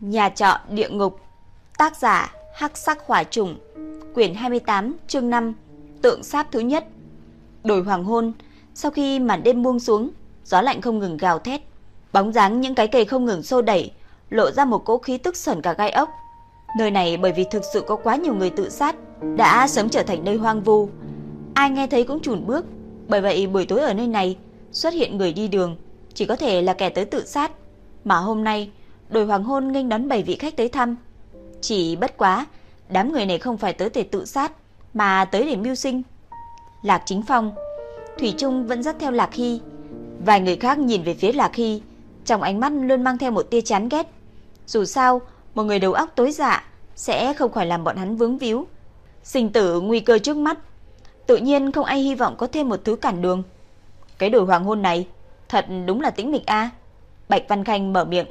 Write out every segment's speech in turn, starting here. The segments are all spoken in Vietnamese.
Nhà trọ địa ngục. Tác giả Hắc sắc hỏa trùng, Quyển 28 chương 5 Tượng sáp thứ nhất. Đổi hoàng hôn, Sau khi màn đêm buông xuống, Gió lạnh không ngừng gào thét. Bóng dáng những cái cây không ngừng xô đẩy, Lộ ra một cỗ khí tức sởn cả gai ốc. Nơi này bởi vì thực sự có quá nhiều người tự sát, Đã sớm trở thành nơi hoang vu. Ai nghe thấy cũng chùn bước. Bởi vậy buổi tối ở nơi này, Xuất hiện người đi đường, Chỉ có thể là kẻ tới tự sát. Mà hôm nay Đồi hoàng hôn nghênh đón bảy vị khách tới thăm. Chỉ bất quá, đám người này không phải tới để tự sát, mà tới để mưu sinh. Lạc Chính Phong, Thủy Trung vẫn dắt theo Lạc Hy. Vài người khác nhìn về phía Lạc Hy, trong ánh mắt luôn mang theo một tia chán ghét. Dù sao, một người đầu óc tối dạ sẽ không khỏi làm bọn hắn vướng víu. Sinh tử nguy cơ trước mắt, tự nhiên không ai hy vọng có thêm một thứ cản đường. Cái đồi hoàng hôn này, thật đúng là tĩnh mịch a. Bạch Văn Khanh mở miệng.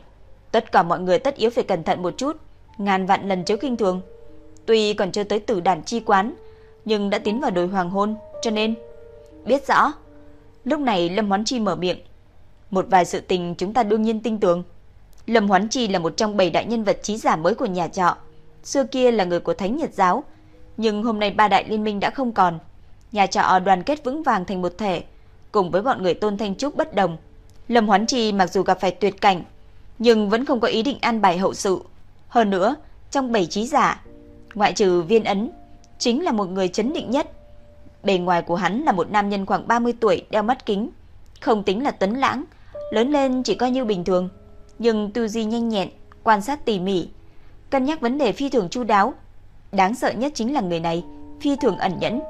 Tất cả mọi người tất yếu phải cẩn thận một chút, ngàn vạn lần chớ kinh thường. Tuy còn chưa tới tử đàn chi quán, nhưng đã tiến vào đồi hoàng hôn, cho nên biết rõ. Lúc này Lâm Hoán Chi mở miệng, một vài sự tình chúng ta đương nhiên tin tưởng. Lâm Hoán Chi là một trong bảy đại nhân vật trí giả mới của nhà trọ. Xưa kia là người của Thánh Nhật giáo, nhưng hôm nay ba đại liên minh đã không còn. Nhà trọ đoàn kết vững vàng thành một thể, cùng với bọn người Tôn Thanh Trúc bất đồng. Lâm Hoán Chi mặc dù gặp phải tuyệt cảnh, nhưng vẫn không có ý định an bài hậu sự. Hơn nữa, trong bảy trí giả, ngoại trừ Viên Ấn, chính là một người chấn định nhất. Bề ngoài của hắn là một nam nhân khoảng 30 tuổi đeo mắt kính, không tính là tấn lãng, lớn lên chỉ coi như bình thường, nhưng tư duy nhanh nhẹn, quan sát tỉ mỉ, cân nhắc vấn đề phi thường chu đáo. Đáng sợ nhất chính là người này, phi thường ẩn nhẫn.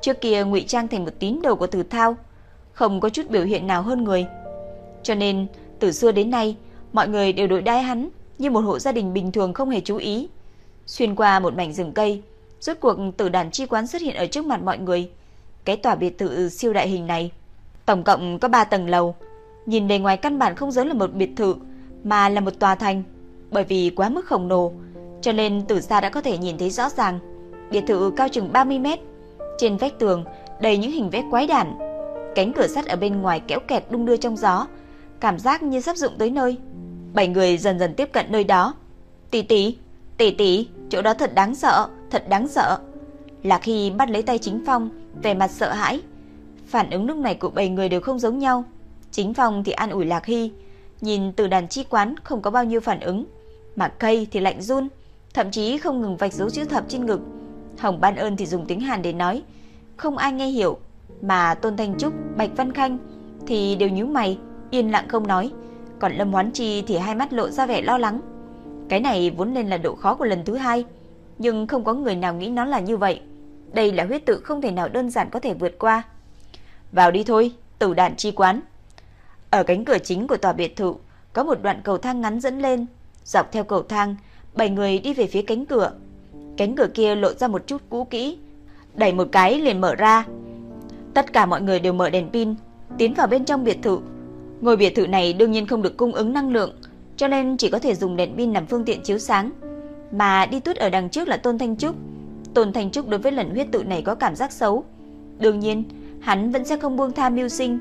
Trước kia ngụy trang thành một tín đồ của Từ Thao, không có chút biểu hiện nào hơn người. Cho nên, từ xưa đến nay, mọi người đều đối đãi hắn như một hộ gia đình bình thường không hề chú ý. Xuyên qua một mảnh rừng cây, rốt cuộc tử đàn chi quán xuất hiện ở trước mặt mọi người. Cái tòa biệt thự siêu đại hình này, tổng cộng có 3 tầng lầu, nhìn bề ngoài căn bản không giống là một biệt thự mà là một tòa thành, bởi vì quá mức khổng lồ, cho nên từ xa đã có thể nhìn thấy rõ ràng. Biệt thự cao chừng 30 mét, trên vách tường đầy những hình vẽ quái đản. Cánh cửa sắt ở bên ngoài kéo kẹt đung đưa trong gió, cảm giác như sắp dụng tới nơi. Bảy người dần dần tiếp cận nơi đó. Tỷ tỷ, tỷ tỷ, chỗ đó thật đáng sợ, thật đáng sợ. Lạc Hy bắt lấy tay Chính Phong, vẻ mặt sợ hãi. Phản ứng lúc này của bảy người đều không giống nhau. Chính Phong thì an ủi Lạc Hy, nhìn từ đàn chi quán không có bao nhiêu phản ứng, mà cây thì lạnh run, thậm chí không ngừng vạch dấu chữ thập trên ngực. Hồng Ban Ơn thì dùng tiếng Hàn để nói, không ai nghe hiểu, mà Tôn Thanh Trúc, Bạch Văn Khanh thì đều nhíu mày, yên lặng không nói còn Lâm Hoán Chi thì hai mắt lộ ra vẻ lo lắng. Cái này vốn nên là độ khó của lần thứ hai, nhưng không có người nào nghĩ nó là như vậy. Đây là huyết tự không thể nào đơn giản có thể vượt qua. Vào đi thôi, tử đạn chi quán. Ở cánh cửa chính của tòa biệt thự, có một đoạn cầu thang ngắn dẫn lên. Dọc theo cầu thang, bảy người đi về phía cánh cửa. Cánh cửa kia lộ ra một chút cũ kỹ, đẩy một cái liền mở ra. Tất cả mọi người đều mở đèn pin, tiến vào bên trong biệt thự. Ngôi biệt thự này đương nhiên không được cung ứng năng lượng, cho nên chỉ có thể dùng đèn pin làm phương tiện chiếu sáng. Mà đi tuốt ở đằng trước là Tôn Thanh Trúc. Tôn Thanh Trúc đối với lần huyết tự này có cảm giác xấu. Đương nhiên, hắn vẫn sẽ không buông tha mưu sinh.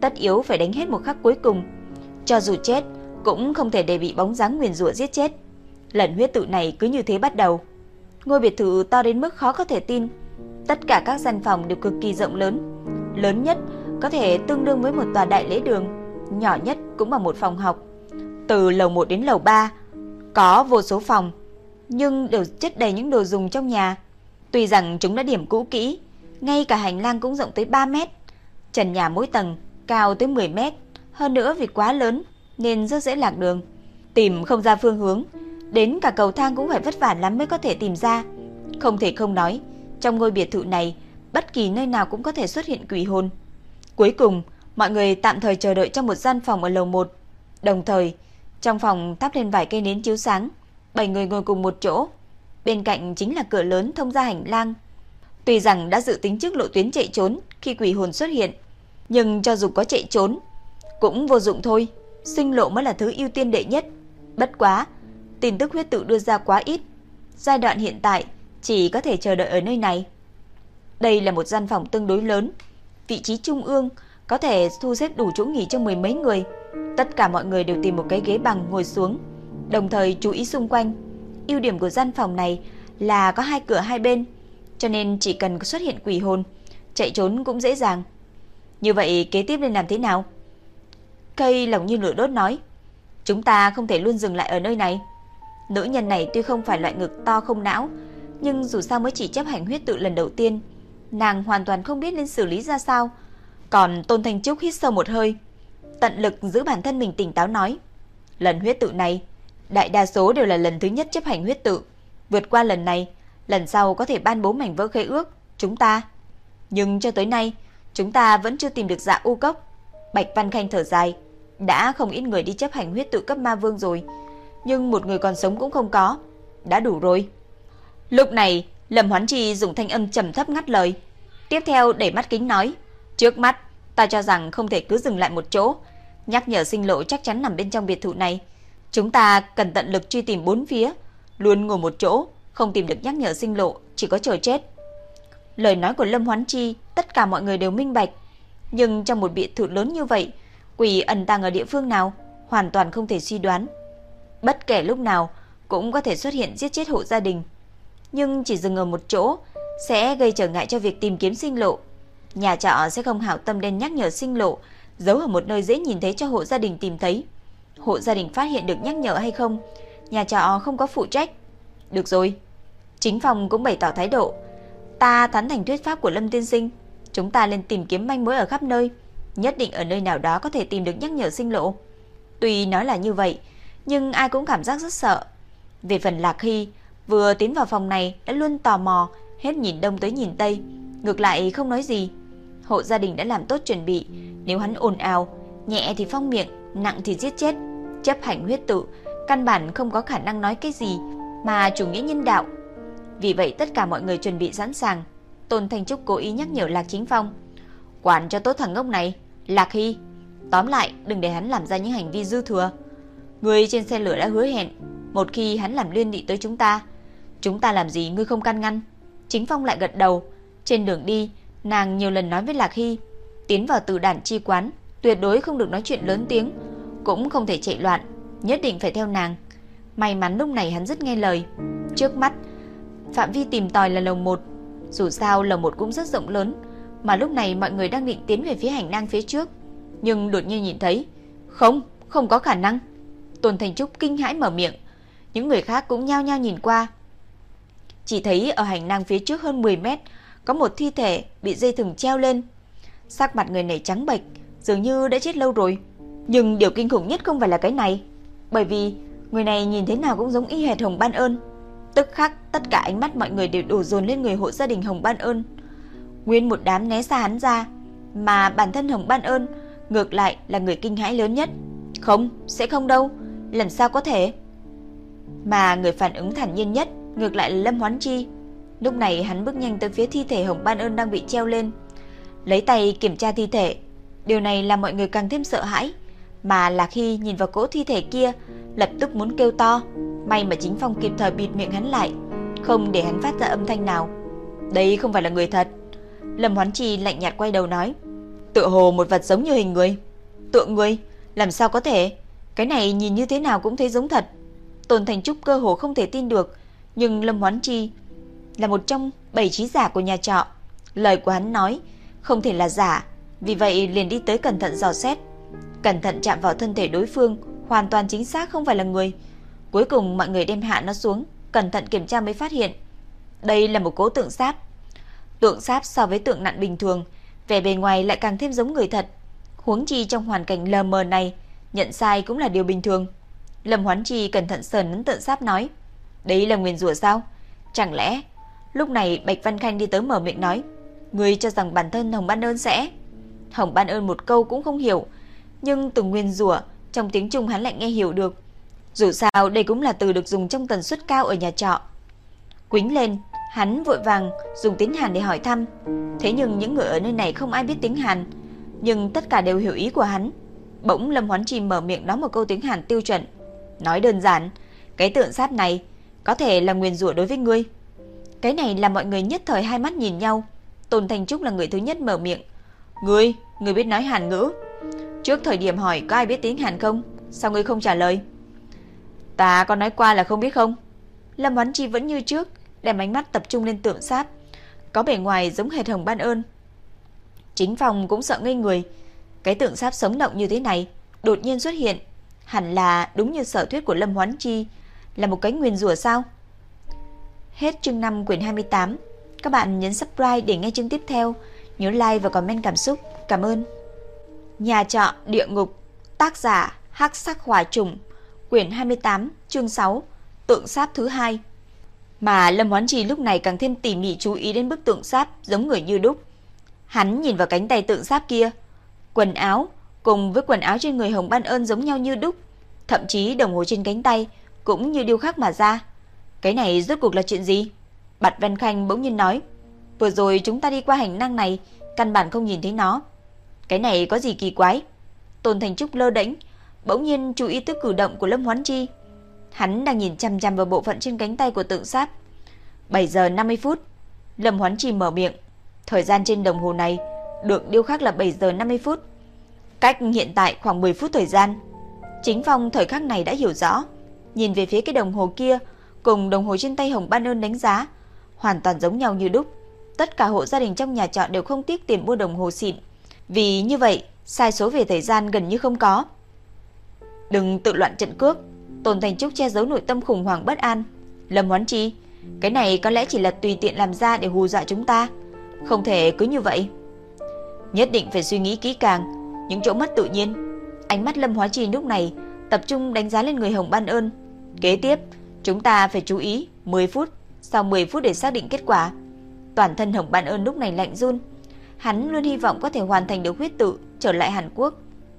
Tất yếu phải đánh hết một khắc cuối cùng. Cho dù chết, cũng không thể để bị bóng dáng nguyền rủa giết chết. Lần huyết tự này cứ như thế bắt đầu. Ngôi biệt thự to đến mức khó có thể tin. Tất cả các gian phòng đều cực kỳ rộng lớn. Lớn nhất có thể tương đương với một tòa đại lễ đường nhỏ nhất cũng ở một phòng học. Từ lầu 1 đến lầu 3 có vô số phòng, nhưng đều chất đầy những đồ dùng trong nhà. Tuy rằng chúng đã điểm cũ kỹ, ngay cả hành lang cũng rộng tới 3 mét, trần nhà mỗi tầng cao tới 10 mét, hơn nữa vì quá lớn nên rất dễ lạc đường, tìm không ra phương hướng, đến cả cầu thang cũng phải vất vả lắm mới có thể tìm ra. Không thể không nói, trong ngôi biệt thự này, bất kỳ nơi nào cũng có thể xuất hiện quỷ hồn. Cuối cùng, Mọi người tạm thời chờ đợi trong một gian phòng ở lầu 1. Đồng thời, trong phòng thắp lên vài cây nến chiếu sáng, bảy người ngồi cùng một chỗ. Bên cạnh chính là cửa lớn thông ra hành lang. Tuy rằng đã dự tính trước lộ tuyến chạy trốn khi quỷ hồn xuất hiện, nhưng cho dù có chạy trốn, cũng vô dụng thôi. Sinh lộ mới là thứ ưu tiên đệ nhất. Bất quá, tin tức huyết tự đưa ra quá ít. Giai đoạn hiện tại chỉ có thể chờ đợi ở nơi này. Đây là một gian phòng tương đối lớn, vị trí trung ương, có thể thu xếp đủ chỗ nghỉ cho mười mấy người. Tất cả mọi người đều tìm một cái ghế bằng ngồi xuống. đồng thời chú ý xung quanh. Ưu điểm của gian phòng này là có hai cửa hai bên, cho nên chỉ cần xuất hiện quỷ hồn, chạy trốn cũng dễ dàng. Như vậy kế tiếp nên làm thế nào? Cây lòng như lửa đốt nói, chúng ta không thể luôn dừng lại ở nơi này. Nữ nhân này tuy không phải loại ngực to không não, nhưng dù sao mới chỉ chấp hành huyết tự lần đầu tiên, nàng hoàn toàn không biết nên xử lý ra sao. Còn Tôn Thanh Trúc hít sâu một hơi, tận lực giữ bản thân mình tỉnh táo nói, lần huyết tự này, đại đa số đều là lần thứ nhất chấp hành huyết tự, vượt qua lần này, lần sau có thể ban bố mảnh vỡ khế ước, chúng ta. Nhưng cho tới nay, chúng ta vẫn chưa tìm được dạ u cốc. Bạch Văn Khanh thở dài, đã không ít người đi chấp hành huyết tự cấp ma vương rồi, nhưng một người còn sống cũng không có, đã đủ rồi. Lúc này, Lâm Hoán Trì dùng thanh âm trầm thấp ngắt lời, tiếp theo đẩy mắt kính nói, trước mắt, ta cho rằng không thể cứ dừng lại một chỗ, nhắc nhở sinh lộ chắc chắn nằm bên trong biệt thự này. Chúng ta cần tận lực truy tìm bốn phía, luôn ngồi một chỗ, không tìm được nhắc nhở sinh lộ, chỉ có chờ chết. Lời nói của Lâm Hoán Chi, tất cả mọi người đều minh bạch, nhưng trong một biệt thự lớn như vậy, quỷ ẩn tàng ở địa phương nào, hoàn toàn không thể suy đoán. Bất kể lúc nào cũng có thể xuất hiện giết chết hộ gia đình, nhưng chỉ dừng ở một chỗ sẽ gây trở ngại cho việc tìm kiếm sinh lộ. Nhà trọ sẽ không hảo tâm đến nhắc nhở sinh lộ, giấu ở một nơi dễ nhìn thấy cho hộ gia đình tìm thấy. Hộ gia đình phát hiện được nhắc nhở hay không, nhà trọ không có phụ trách. Được rồi. Chính phòng cũng bày tỏ thái độ. Ta tán thành thuyết pháp của Lâm Tiên Sinh. Chúng ta lên tìm kiếm manh mối ở khắp nơi. Nhất định ở nơi nào đó có thể tìm được nhắc nhở sinh lộ. Tuy nói là như vậy, nhưng ai cũng cảm giác rất sợ. Về phần Lạc Hy, vừa tiến vào phòng này đã luôn tò mò, hết nhìn đông tới nhìn tây, ngược lại không nói gì. Hộ gia đình đã làm tốt chuẩn bị, nếu hắn ồn ào, nhẹ thì phong miệng, nặng thì giết chết, chấp hành huyết tự, căn bản không có khả năng nói cái gì mà chủ nghĩa nhân đạo. Vì vậy tất cả mọi người chuẩn bị sẵn sàng. Tôn Thanh Trúc cố ý nhắc nhở Lạc Chính Phong, quản cho tốt thằng ngốc này, Lạc Hy, tóm lại đừng để hắn làm ra những hành vi dư thừa. Người trên xe lửa đã hứa hẹn, một khi hắn làm liên lụy tới chúng ta, chúng ta làm gì ngươi không can ngăn. Chính Phong lại gật đầu, trên đường đi, nàng nhiều lần nói với Lạc Hy, tiến vào từ đàn chi quán, tuyệt đối không được nói chuyện lớn tiếng, cũng không thể chạy loạn, nhất định phải theo nàng. May mắn lúc này hắn rất nghe lời. Trước mắt, phạm vi tìm tòi là lầu 1, dù sao lầu 1 cũng rất rộng lớn, mà lúc này mọi người đang định tiến về phía hành lang phía trước, nhưng đột nhiên nhìn thấy, không, không có khả năng. Tôn Thành Trúc kinh hãi mở miệng, những người khác cũng nhao nhao nhìn qua. Chỉ thấy ở hành lang phía trước hơn 10 mét có một thi thể bị dây thừng treo lên. Sắc mặt người này trắng bệch, dường như đã chết lâu rồi. Nhưng điều kinh khủng nhất không phải là cái này, bởi vì người này nhìn thế nào cũng giống y hệt Hồng Ban Ơn. Tức khắc, tất cả ánh mắt mọi người đều đổ dồn lên người hộ gia đình Hồng Ban Ơn. Nguyên một đám né xa hắn ra, mà bản thân Hồng Ban Ơn ngược lại là người kinh hãi lớn nhất. Không, sẽ không đâu, làm sao có thể? Mà người phản ứng thản nhiên nhất ngược lại là Lâm Hoán Chi. Lúc này hắn bước nhanh tới phía thi thể Hồng Ban Ơn đang bị treo lên, lấy tay kiểm tra thi thể. Điều này làm mọi người càng thêm sợ hãi, mà là khi nhìn vào cỗ thi thể kia, lập tức muốn kêu to. May mà chính Phong kịp thời bịt miệng hắn lại, không để hắn phát ra âm thanh nào. Đây không phải là người thật. Lâm Hoán Chi lạnh nhạt quay đầu nói, tựa hồ một vật giống như hình người. Tượng người, làm sao có thể? Cái này nhìn như thế nào cũng thấy giống thật. Tôn Thành Trúc cơ hồ không thể tin được, nhưng Lâm Hoán Chi là một trong bảy trí giả của nhà trọ. Lời của hắn nói không thể là giả, vì vậy liền đi tới cẩn thận dò xét. Cẩn thận chạm vào thân thể đối phương, hoàn toàn chính xác không phải là người. Cuối cùng mọi người đem hạ nó xuống, cẩn thận kiểm tra mới phát hiện. Đây là một cố tượng sáp. Tượng sáp so với tượng nạn bình thường, vẻ bề ngoài lại càng thêm giống người thật. Huống chi trong hoàn cảnh lờ mờ này, nhận sai cũng là điều bình thường. Lâm Hoán Chi cẩn thận sờ nấn tượng sáp nói, đấy là nguyên rủa sao? Chẳng lẽ lúc này Bạch Văn Khanh đi tới mở miệng nói, người cho rằng bản thân Hồng Ban Ơn sẽ? Hồng Ban Ơn một câu cũng không hiểu, nhưng từ nguyên rủa trong tiếng Trung hắn lại nghe hiểu được. Dù sao đây cũng là từ được dùng trong tần suất cao ở nhà trọ. Quính lên, hắn vội vàng dùng tiếng Hàn để hỏi thăm. Thế nhưng những người ở nơi này không ai biết tiếng Hàn, nhưng tất cả đều hiểu ý của hắn. Bỗng Lâm Hoán Chi mở miệng nói một câu tiếng Hàn tiêu chuẩn. Nói đơn giản, cái tượng sát này có thể là nguyên rủa đối với ngươi. Cái này làm mọi người nhất thời hai mắt nhìn nhau. Tôn Thành Trúc là người thứ nhất mở miệng. Ngươi, ngươi biết nói Hàn ngữ. Trước thời điểm hỏi có ai biết tiếng Hàn không? Sao ngươi không trả lời? Ta có nói qua là không biết không? Lâm Hoán Chi vẫn như trước, đem ánh mắt tập trung lên tượng sáp, có bề ngoài giống hệt hồng ban ơn. Chính phòng cũng sợ ngây người, cái tượng sáp sống động như thế này đột nhiên xuất hiện, hẳn là đúng như sở thuyết của Lâm Hoán Chi, là một cái nguyên rủa sao? Hết chương 5 quyển 28. Các bạn nhấn subscribe để nghe chương tiếp theo, nhớ like và comment cảm xúc. Cảm ơn. Nhà trọ địa ngục, tác giả Hắc Sắc Hỏa Trùng, quyển 28, chương 6, tượng sáp thứ hai. Mà Lâm Hoán Trì lúc này càng thêm tỉ mỉ chú ý đến bức tượng sáp giống người như đúc. Hắn nhìn vào cánh tay tượng sáp kia, quần áo cùng với quần áo trên người Hồng Ban Ơn giống nhau như đúc, thậm chí đồng hồ trên cánh tay cũng như điêu khắc mà ra. Cái này rốt cuộc là chuyện gì? Bạch Văn Khanh bỗng nhiên nói, vừa rồi chúng ta đi qua hành lang này, căn bản không nhìn thấy nó. Cái này có gì kỳ quái? Tôn Thành Trúc lơ đễnh, bỗng nhiên chú ý tới cử động của Lâm Hoán Chi. Hắn đang nhìn chăm chăm vào bộ phận trên cánh tay của tượng sáp. 7 giờ 50 phút, Lâm Hoán Chi mở miệng. Thời gian trên đồng hồ này được điêu khắc là 7 giờ 50 phút. Cách hiện tại khoảng 10 phút thời gian. Chính Phong thời khắc này đã hiểu rõ, nhìn về phía cái đồng hồ kia cùng đồng hồ trên tay Hồng Ban Ơn đánh giá, hoàn toàn giống nhau như đúc. Tất cả hộ gia đình trong nhà trọ đều không tiếc tiền mua đồng hồ xịn, vì như vậy, sai số về thời gian gần như không có. Đừng tự loạn trận cước, Tôn Thành Trúc che giấu nội tâm khủng hoảng bất an. Lâm Hoán Chi, cái này có lẽ chỉ là tùy tiện làm ra để hù dọa chúng ta, không thể cứ như vậy. Nhất định phải suy nghĩ kỹ càng, những chỗ mất tự nhiên. Ánh mắt Lâm Hóa Chi lúc này tập trung đánh giá lên người Hồng Ban Ơn. Kế tiếp, chúng ta phải chú ý 10 phút, sau 10 phút để xác định kết quả. Toàn thân Hồng Ban Ơn lúc này lạnh run. Hắn luôn hy vọng có thể hoàn thành được huyết tự trở lại Hàn Quốc.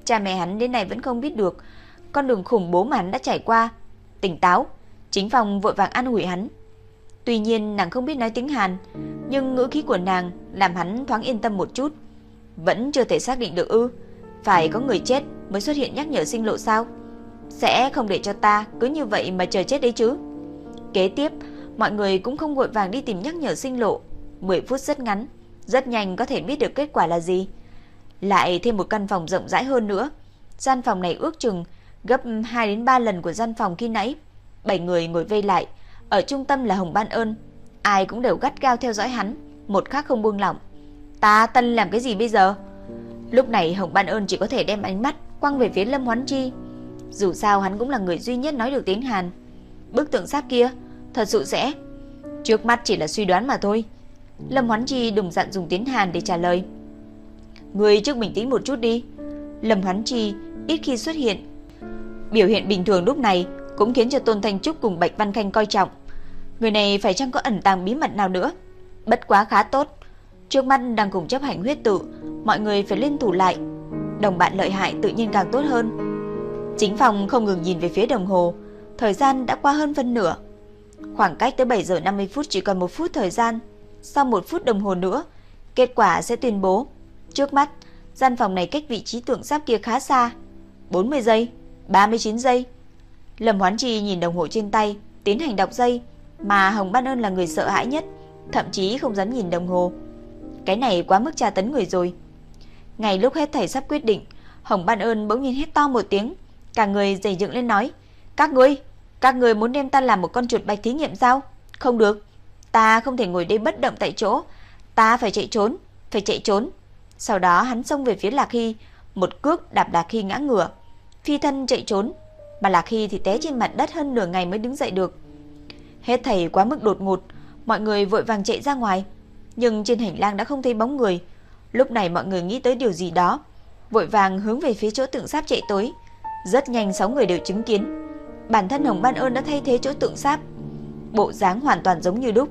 Cha mẹ hắn đến nay vẫn không biết được con đường khủng bố mà hắn đã trải qua. Tỉnh táo, chính phòng vội vàng an ủi hắn. Tuy nhiên nàng không biết nói tiếng Hàn, nhưng ngữ khí của nàng làm hắn thoáng yên tâm một chút. Vẫn chưa thể xác định được ư? Phải có người chết mới xuất hiện nhắc nhở sinh lộ sao? Sẽ không để cho ta cứ như vậy mà chờ chết đấy chứ. Kế tiếp, mọi người cũng không vội vàng đi tìm nhắc nhở sinh lộ. 10 phút rất ngắn, rất nhanh có thể biết được kết quả là gì. Lại thêm một căn phòng rộng rãi hơn nữa. Gian phòng này ước chừng gấp 2 đến 3 lần của gian phòng khi nãy. Bảy người ngồi vây lại, ở trung tâm là Hồng Ban Ơn, ai cũng đều gắt gao theo dõi hắn, một khắc không buông lỏng. Ta tân làm cái gì bây giờ? Lúc này Hồng Ban Ơn chỉ có thể đem ánh mắt quăng về phía Lâm Hoán Chi. Dù sao hắn cũng là người duy nhất nói được tiếng Hàn. Bức tượng sáp kia thật sự sẽ trước mắt chỉ là suy đoán mà thôi. Lâm Hoán Chi đùng dặn dùng tiếng Hàn để trả lời. Người trước bình tĩnh một chút đi. Lâm Hoán Chi ít khi xuất hiện. Biểu hiện bình thường lúc này cũng khiến cho Tôn Thanh Trúc cùng Bạch Văn Khanh coi trọng. Người này phải chăng có ẩn tàng bí mật nào nữa? Bất quá khá tốt. Trước mắt đang cùng chấp hành huyết tự, mọi người phải liên thủ lại. Đồng bạn lợi hại tự nhiên càng tốt hơn. Chính phòng không ngừng nhìn về phía đồng hồ, thời gian đã qua hơn phân nửa. Khoảng cách tới 7 giờ 50 phút chỉ còn một phút thời gian. Sau một phút đồng hồ nữa, kết quả sẽ tuyên bố. Trước mắt, gian phòng này cách vị trí tượng giáp kia khá xa. 40 giây, 39 giây. Lâm Hoán Chi nhìn đồng hồ trên tay, tiến hành đọc giây, mà Hồng Ban Ơn là người sợ hãi nhất, thậm chí không dám nhìn đồng hồ. Cái này quá mức tra tấn người rồi. Ngay lúc hết thảy sắp quyết định, Hồng Ban Ơn bỗng nhiên hét to một tiếng, cả người dày dựng lên nói: "Các ngươi, các ngươi muốn đem ta làm một con chuột bạch thí nghiệm sao? Không được, ta không thể ngồi đây bất động tại chỗ, ta phải chạy trốn, phải chạy trốn." Sau đó hắn xông về phía Lạc Hy, một cước đạp Lạc Hy ngã ngửa, phi thân chạy trốn, mà Lạc Hy thì té trên mặt đất hơn nửa ngày mới đứng dậy được. Hết thảy quá mức đột ngột, mọi người vội vàng chạy ra ngoài, nhưng trên hành lang đã không thấy bóng người. Lúc này mọi người nghĩ tới điều gì đó, vội vàng hướng về phía chỗ tượng sáp chạy tới. Rất nhanh sáu người đều chứng kiến, bản thân Hồng Ban Ơn đã thay thế chỗ tượng sáp. Bộ dáng hoàn toàn giống như đúc.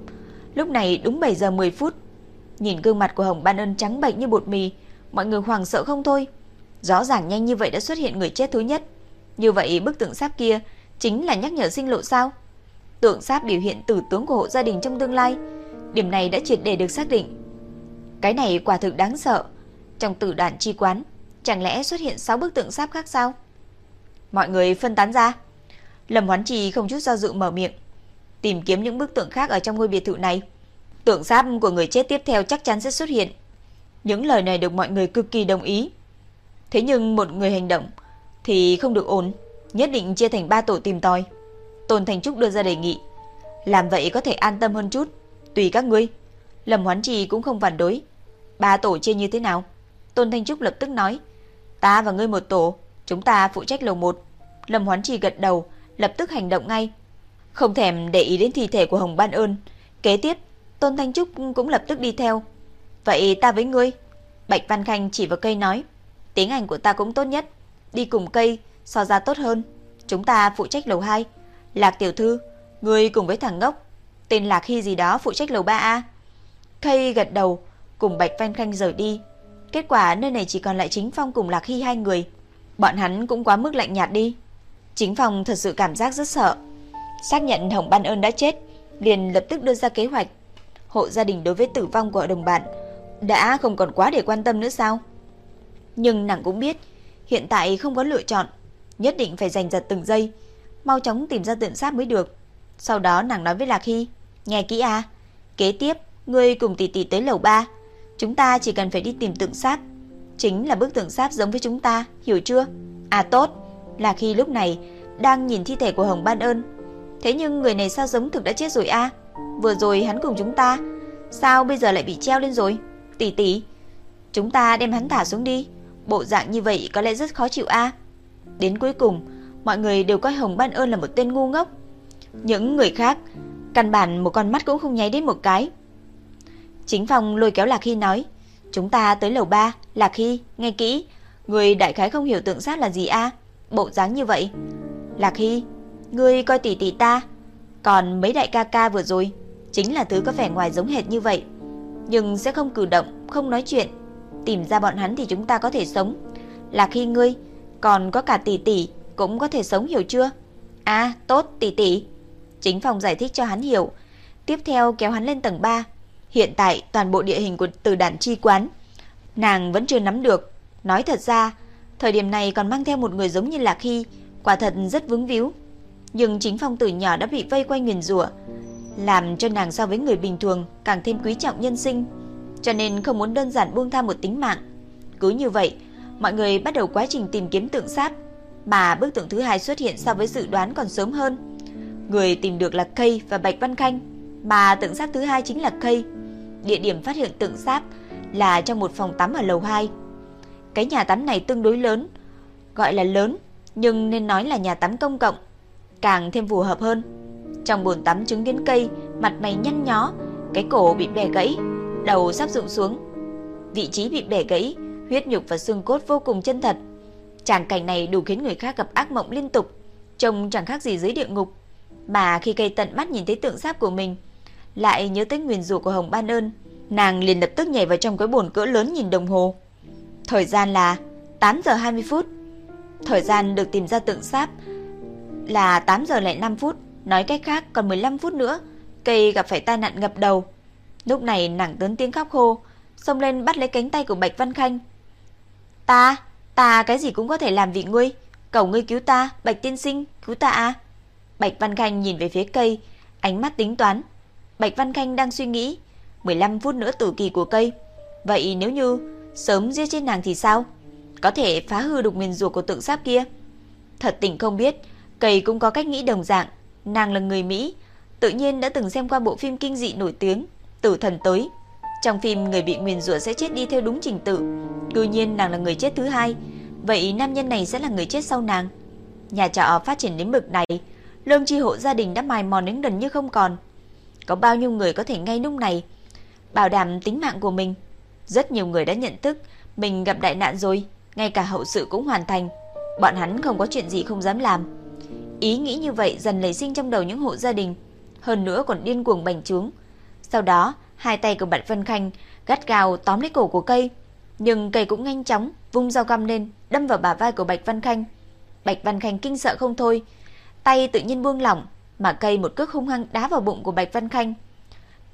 Lúc này đúng 7 giờ 10 phút. Nhìn gương mặt của Hồng Ban Ơn trắng bệch như bột mì, mọi người hoảng sợ không thôi. Rõ ràng nhanh như vậy đã xuất hiện người chết thứ nhất. Như vậy bức tượng sáp kia chính là nhắc nhở sinh lộ sao? Tượng sáp biểu hiện tử tướng của hộ gia đình trong tương lai. Điểm này đã triệt để được xác định. Cái này quả thực đáng sợ. Trong tử đàn chi quán, chẳng lẽ xuất hiện 6 bức tượng sáp khác sao? Mọi người phân tán ra. Lâm Hoán Trì không chút do dự mở miệng, tìm kiếm những bức tượng khác ở trong ngôi biệt thự này. Tượng giáp của người chết tiếp theo chắc chắn sẽ xuất hiện. Những lời này được mọi người cực kỳ đồng ý. Thế nhưng một người hành động thì không được ổn, nhất định chia thành ba tổ tìm tòi. Tôn Thành Trúc đưa ra đề nghị. Làm vậy có thể an tâm hơn chút, tùy các ngươi. Lâm Hoán Trì cũng không phản đối. Ba tổ chia như thế nào? Tôn Thanh Trúc lập tức nói. Ta và ngươi một tổ, chúng ta phụ trách lầu một. Lâm Hoán Trì gật đầu, lập tức hành động ngay. Không thèm để ý đến thi thể của Hồng Ban Ơn. Kế tiếp, Tôn Thanh Trúc cũng lập tức đi theo. Vậy ta với ngươi. Bạch Văn Khanh chỉ vào cây nói. Tiếng Anh của ta cũng tốt nhất. Đi cùng cây, so ra tốt hơn. Chúng ta phụ trách lầu 2. Lạc tiểu thư, ngươi cùng với thằng ngốc. Tên Lạc Hy gì đó phụ trách lầu 3A. Cây gật đầu, cùng Bạch Văn Khanh rời đi. Kết quả nơi này chỉ còn lại Chính Phong cùng Lạc Hy hai người. Bọn hắn cũng quá mức lạnh nhạt đi. Chính phòng thật sự cảm giác rất sợ. Xác nhận Hồng Ban Ơn đã chết, liền lập tức đưa ra kế hoạch. Hộ gia đình đối với tử vong của đồng bạn đã không còn quá để quan tâm nữa sao? Nhưng nàng cũng biết, hiện tại không có lựa chọn, nhất định phải giành giật từng giây, mau chóng tìm ra tượng sát mới được. Sau đó nàng nói với Lạc Hy, nghe kỹ à, kế tiếp ngươi cùng tỷ tỷ tới lầu 3, chúng ta chỉ cần phải đi tìm tượng sát, chính là bức tượng sáp giống với chúng ta, hiểu chưa? À tốt, là khi lúc này đang nhìn thi thể của Hồng Ban Ơn. Thế nhưng người này sao giống thực đã chết rồi a? Vừa rồi hắn cùng chúng ta, sao bây giờ lại bị treo lên rồi? Tỷ tỷ, chúng ta đem hắn thả xuống đi. Bộ dạng như vậy có lẽ rất khó chịu a. Đến cuối cùng, mọi người đều coi Hồng Ban Ơn là một tên ngu ngốc. Những người khác, căn bản một con mắt cũng không nháy đến một cái. Chính phòng lôi kéo Lạc khi nói, chúng ta tới lầu 3, Lạc Hy, nghe kỹ, người đại khái không hiểu tượng sát là gì a? Bộ dáng như vậy. Lạc Hy, ngươi coi tỷ tỷ ta, còn mấy đại ca ca vừa rồi, chính là thứ có vẻ ngoài giống hệt như vậy, nhưng sẽ không cử động, không nói chuyện. Tìm ra bọn hắn thì chúng ta có thể sống. Lạc Hy ngươi, còn có cả tỷ tỷ cũng có thể sống hiểu chưa? À, tốt tỷ tỷ. Chính phòng giải thích cho hắn hiểu. Tiếp theo kéo hắn lên tầng 3. Hiện tại toàn bộ địa hình của từ đàn chi quán nàng vẫn chưa nắm được. Nói thật ra, thời điểm này còn mang theo một người giống như Lạc Hy, quả thật rất vướng víu. Nhưng chính phong tử nhỏ đã bị vây quanh nguyền rủa, làm cho nàng so với người bình thường càng thêm quý trọng nhân sinh, cho nên không muốn đơn giản buông tha một tính mạng. Cứ như vậy, mọi người bắt đầu quá trình tìm kiếm tượng sát, mà bức tượng thứ hai xuất hiện so với dự đoán còn sớm hơn. Người tìm được là Cây và Bạch Văn Khanh, mà tượng sát thứ hai chính là Cây. Địa điểm phát hiện tượng sát là trong một phòng tắm ở lầu 2. Cái nhà tắm này tương đối lớn, gọi là lớn, nhưng nên nói là nhà tắm công cộng, càng thêm phù hợp hơn. Trong bồn tắm chứng kiến cây, mặt mày nhăn nhó, cái cổ bị bẻ gãy, đầu sắp rụng xuống. Vị trí bị bẻ gãy, huyết nhục và xương cốt vô cùng chân thật. Tràng cảnh này đủ khiến người khác gặp ác mộng liên tục, trông chẳng khác gì dưới địa ngục. Mà khi cây tận mắt nhìn thấy tượng sáp của mình, lại nhớ tới nguyền rủa của Hồng Ban Ơn, nàng liền lập tức nhảy vào trong cái bồn cỡ lớn nhìn đồng hồ. Thời gian là 8 giờ 20 phút. Thời gian được tìm ra tượng sáp là 8 giờ lại 5 phút, nói cách khác còn 15 phút nữa, cây gặp phải tai nạn ngập đầu. Lúc này nàng tớn tiếng khóc khô, xông lên bắt lấy cánh tay của Bạch Văn Khanh. "Ta, ta cái gì cũng có thể làm vì ngươi, cầu ngươi cứu ta, Bạch tiên sinh, cứu ta à?" Bạch Văn Khanh nhìn về phía cây, ánh mắt tính toán. Bạch Văn Khanh đang suy nghĩ, 15 phút nữa tử kỳ của cây, vậy nếu như sớm giết chết nàng thì sao? Có thể phá hư đục nguyên ruột của tượng sáp kia. Thật tình không biết, cây cũng có cách nghĩ đồng dạng, nàng là người Mỹ, tự nhiên đã từng xem qua bộ phim kinh dị nổi tiếng Tử thần tới. Trong phim người bị nguyền rủa sẽ chết đi theo đúng trình tự, tuy nhiên nàng là người chết thứ hai, vậy nam nhân này sẽ là người chết sau nàng. Nhà trọ phát triển đến mực này, lương chi hộ gia đình đã mài mòn đến gần như không còn. Có bao nhiêu người có thể ngay lúc này bảo đảm tính mạng của mình? Rất nhiều người đã nhận thức mình gặp đại nạn rồi, ngay cả hậu sự cũng hoàn thành. Bọn hắn không có chuyện gì không dám làm. Ý nghĩ như vậy dần nảy sinh trong đầu những hộ gia đình, hơn nữa còn điên cuồng bành trướng. Sau đó, hai tay của Bạch Vân Khanh gắt gào tóm lấy cổ của cây, nhưng cây cũng nhanh chóng vung dao găm lên, đâm vào bả vai của Bạch Văn Khanh. Bạch Văn Khanh kinh sợ không thôi, tay tự nhiên buông lỏng, mà cây một cước hung hăng đá vào bụng của Bạch Văn Khanh.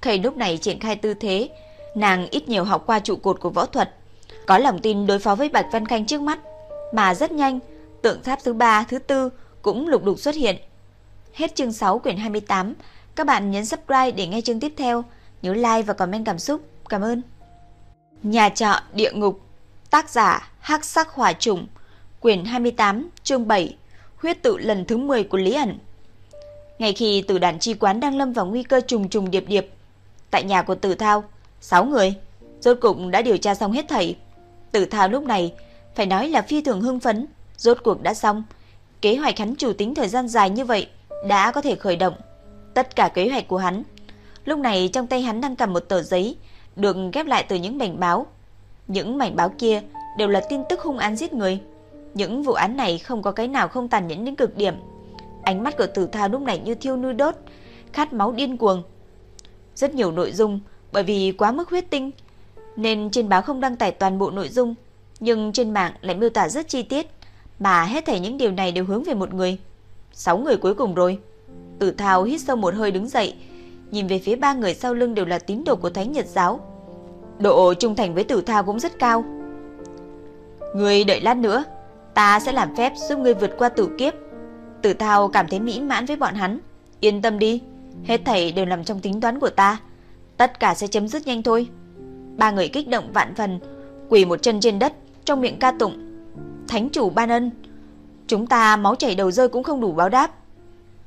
Cây lúc này triển khai tư thế, nàng ít nhiều học qua trụ cột của võ thuật, có lòng tin đối phó với Bạch Văn Khanh trước mắt, mà rất nhanh, tượng tháp thứ ba, thứ tư cũng lục đục xuất hiện. Hết chương 6 quyển 28, các bạn nhấn subscribe để nghe chương tiếp theo, nhớ like và comment cảm xúc. Cảm ơn. Nhà trọ địa ngục, tác giả Hắc Sắc Hỏa Trùng, quyển 28, chương 7, huyết tự lần thứ 10 của Lý ẩn. Ngay khi tử đàn chi quán đang lâm vào nguy cơ trùng trùng điệp điệp, tại nhà của Tử Thao, 6 người, rốt cục đã điều tra xong hết thảy. Tử Thao lúc này phải nói là phi thường hưng phấn, rốt cuộc đã xong. Kế hoạch hắn chủ tính thời gian dài như vậy đã có thể khởi động. Tất cả kế hoạch của hắn. Lúc này trong tay hắn đang cầm một tờ giấy được ghép lại từ những mảnh báo. Những mảnh báo kia đều là tin tức hung án giết người. Những vụ án này không có cái nào không tàn nhẫn đến cực điểm. Ánh mắt của Tử Thao lúc này như thiêu nuôi đốt, khát máu điên cuồng. Rất nhiều nội dung bởi vì quá mức huyết tinh nên trên báo không đăng tải toàn bộ nội dung, nhưng trên mạng lại miêu tả rất chi tiết, mà hết thảy những điều này đều hướng về một người. Sáu người cuối cùng rồi. Tử Thao hít sâu một hơi đứng dậy, nhìn về phía ba người sau lưng đều là tín đồ của Thánh Nhật giáo. Độ trung thành với Tử Thao cũng rất cao. Ngươi đợi lát nữa, ta sẽ làm phép giúp ngươi vượt qua tử kiếp. Tử Thao cảm thấy mỹ mãn với bọn hắn, yên tâm đi, hết thảy đều nằm trong tính toán của ta, tất cả sẽ chấm dứt nhanh thôi. Ba người kích động vạn phần, quỳ một chân trên đất, trong miệng ca tụng. Thánh chủ ban ân, chúng ta máu chảy đầu rơi cũng không đủ báo đáp.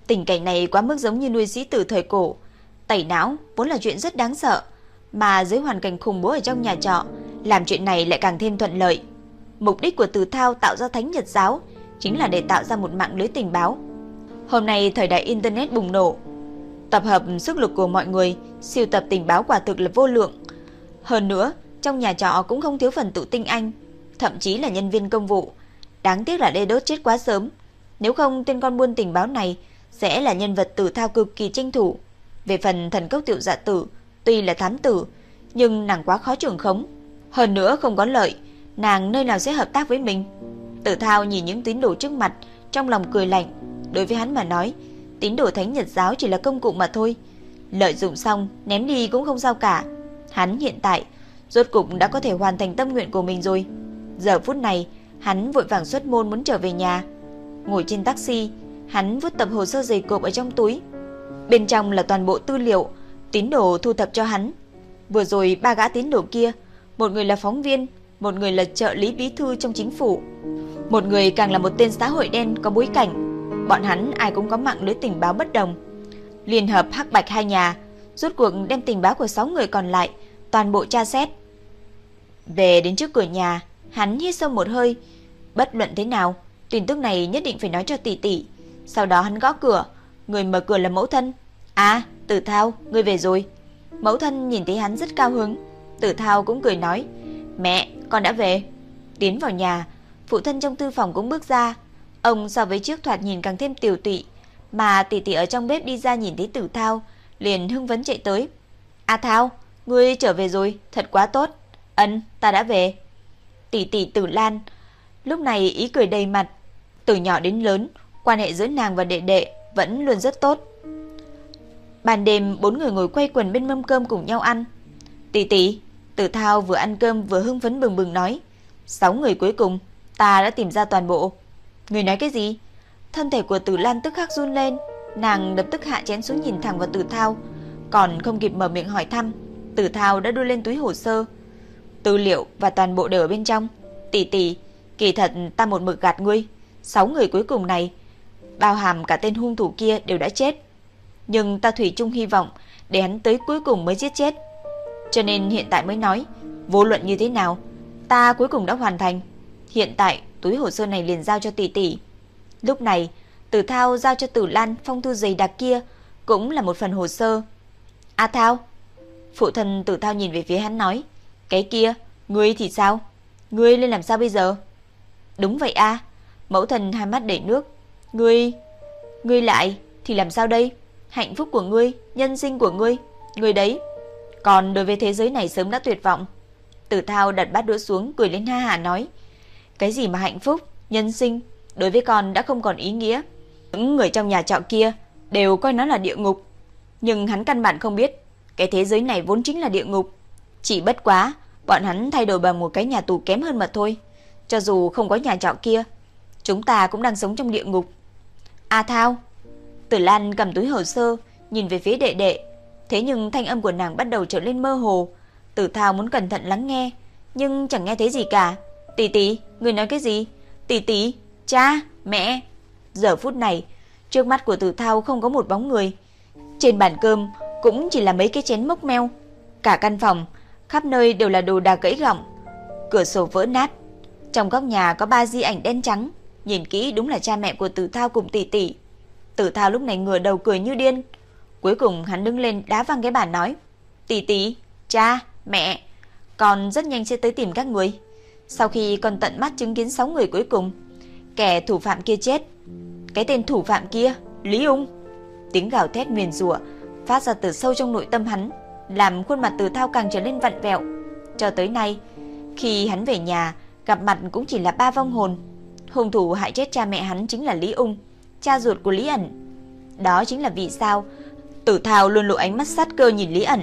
Tình cảnh này quá mức giống như nuôi sĩ tử thời cổ, tẩy não vốn là chuyện rất đáng sợ, mà dưới hoàn cảnh khủng bố ở trong nhà trọ, làm chuyện này lại càng thêm thuận lợi. Mục đích của Từ Thao tạo ra Thánh Nhật giáo chính là để tạo ra một mạng lưới tình báo. Hôm nay thời đại internet bùng nổ, tập hợp sức lực của mọi người, siêu tập tình báo quả thực là vô lượng. Hơn nữa, trong nhà trọ cũng không thiếu phần tự tinh anh, thậm chí là nhân viên công vụ. Đáng tiếc là đê Đốt chết quá sớm, nếu không tên con buôn tình báo này sẽ là nhân vật tử thao cực kỳ tranh thủ. Về phần thần cốc tiểu dạ tử, tuy là thám tử, nhưng nàng quá khó trưởng khống. Hơn nữa không có lợi, nàng nơi nào sẽ hợp tác với mình. Tử thao nhìn những tín đồ trước mặt, trong lòng cười lạnh. Đối với hắn mà nói, tín đồ thánh nhật giáo chỉ là công cụ mà thôi. Lợi dụng xong, ném đi cũng không sao cả. Hắn hiện tại, rốt cục đã có thể hoàn thành tâm nguyện của mình rồi. Giờ phút này, hắn vội vàng xuất môn muốn trở về nhà. Ngồi trên taxi, hắn vứt tập hồ sơ dày cộp ở trong túi. Bên trong là toàn bộ tư liệu, tín đồ thu thập cho hắn. Vừa rồi ba gã tín đồ kia, một người là phóng viên, một người là trợ lý bí thư trong chính phủ, một người càng là một tên xã hội đen có bối cảnh. Bọn hắn ai cũng có mạng lưới tình báo bất đồng. Liên hợp hắc bạch hai nhà, rút cuộc đem tình báo của 6 người còn lại toàn bộ tra xét. Về đến trước cửa nhà, hắn hít sâu một hơi, bất luận thế nào, tin tức này nhất định phải nói cho tỷ tỷ. Sau đó hắn gõ cửa, người mở cửa là mẫu thân. "À, Tử Thao, ngươi về rồi." Mẫu thân nhìn thấy hắn rất cao hứng, Tử Thao cũng cười nói, "Mẹ, con đã về." Tiến vào nhà, phụ thân trong tư phòng cũng bước ra, ông so với trước thoạt nhìn càng thêm tiểu tụy, mà tỷ tỷ ở trong bếp đi ra nhìn thấy Tử Thao, liền hưng phấn chạy tới. "A Thao, ngươi trở về rồi, thật quá tốt." "Ân, ta đã về." Tỷ tỷ Tử Lan lúc này ý cười đầy mặt, từ nhỏ đến lớn, quan hệ giữa nàng và đệ đệ vẫn luôn rất tốt. Ban đêm bốn người ngồi quay quần bên mâm cơm cùng nhau ăn. Tỷ tỷ, Tử Thao vừa ăn cơm vừa hưng phấn bừng bừng nói, sáu người cuối cùng, ta đã tìm ra toàn bộ. Người nói cái gì? Thân thể của Tử Lan tức khắc run lên, nàng lập tức hạ chén xuống nhìn thẳng vào Tử Thao, còn không kịp mở miệng hỏi thăm, Tử Thao đã đưa lên túi hồ sơ, tư liệu và toàn bộ đều ở bên trong. Tỷ tỷ, kỳ thật ta một mực gạt ngươi, sáu người cuối cùng này, bao hàm cả tên hung thủ kia đều đã chết. Nhưng ta thủy chung hy vọng để hắn tới cuối cùng mới giết chết. Cho nên hiện tại mới nói, vô luận như thế nào, ta cuối cùng đã hoàn thành. Hiện tại túi hồ sơ này liền giao cho tỷ tỷ. Lúc này, Tử Thao giao cho Tử Lan phong thư dày đặc kia cũng là một phần hồ sơ. A Thao, phụ thân Tử Thao nhìn về phía hắn nói, cái kia, ngươi thì sao? Ngươi lên làm sao bây giờ? Đúng vậy a. Mẫu thân hai mắt đầy nước. Ngươi, ngươi lại thì làm sao đây? Hạnh phúc của ngươi, nhân sinh của ngươi, ngươi đấy. Còn đối với thế giới này sớm đã tuyệt vọng. Tử Thao đặt bát đũa xuống cười lên ha hà nói, cái gì mà hạnh phúc, nhân sinh, đối với con đã không còn ý nghĩa. Những người trong nhà trọ kia đều coi nó là địa ngục, nhưng hắn căn bản không biết, cái thế giới này vốn chính là địa ngục. Chỉ bất quá, bọn hắn thay đổi bằng một cái nhà tù kém hơn mà thôi. Cho dù không có nhà trọ kia, chúng ta cũng đang sống trong địa ngục. A Thao, Tử Lan cầm túi hồ sơ, nhìn về phía đệ đệ, thế nhưng thanh âm của nàng bắt đầu trở nên mơ hồ. Tử Thao muốn cẩn thận lắng nghe, nhưng chẳng nghe thấy gì cả. "Tỷ tỷ, người nói cái gì?" "Tỷ tỷ, cha, mẹ." Giờ phút này, Trước mắt của Tử Thao không có một bóng người. Trên bàn cơm cũng chỉ là mấy cái chén mốc meo. Cả căn phòng, khắp nơi đều là đồ đạc gãy gọng, cửa sổ vỡ nát. Trong góc nhà có ba di ảnh đen trắng, nhìn kỹ đúng là cha mẹ của Tử Thao cùng tỷ tỷ. Tử Thao lúc này ngửa đầu cười như điên. Cuối cùng hắn đứng lên đá văng cái bàn nói: "Tỷ tỷ, cha, mẹ, con rất nhanh sẽ tới tìm các người." Sau khi con tận mắt chứng kiến 6 người cuối cùng, kẻ thủ phạm kia chết. Cái tên thủ phạm kia, Lý Ung. Tiếng gào thét nguyền rủa phát ra từ sâu trong nội tâm hắn, làm khuôn mặt Từ Thao càng trở nên vặn vẹo. Cho tới nay, khi hắn về nhà, gặp mặt cũng chỉ là ba vong hồn. Hung thủ hại chết cha mẹ hắn chính là Lý Ung, cha ruột của Lý ẩn. Đó chính là vì sao Tử Thao luôn lộ ánh mắt sát cơ nhìn Lý ẩn.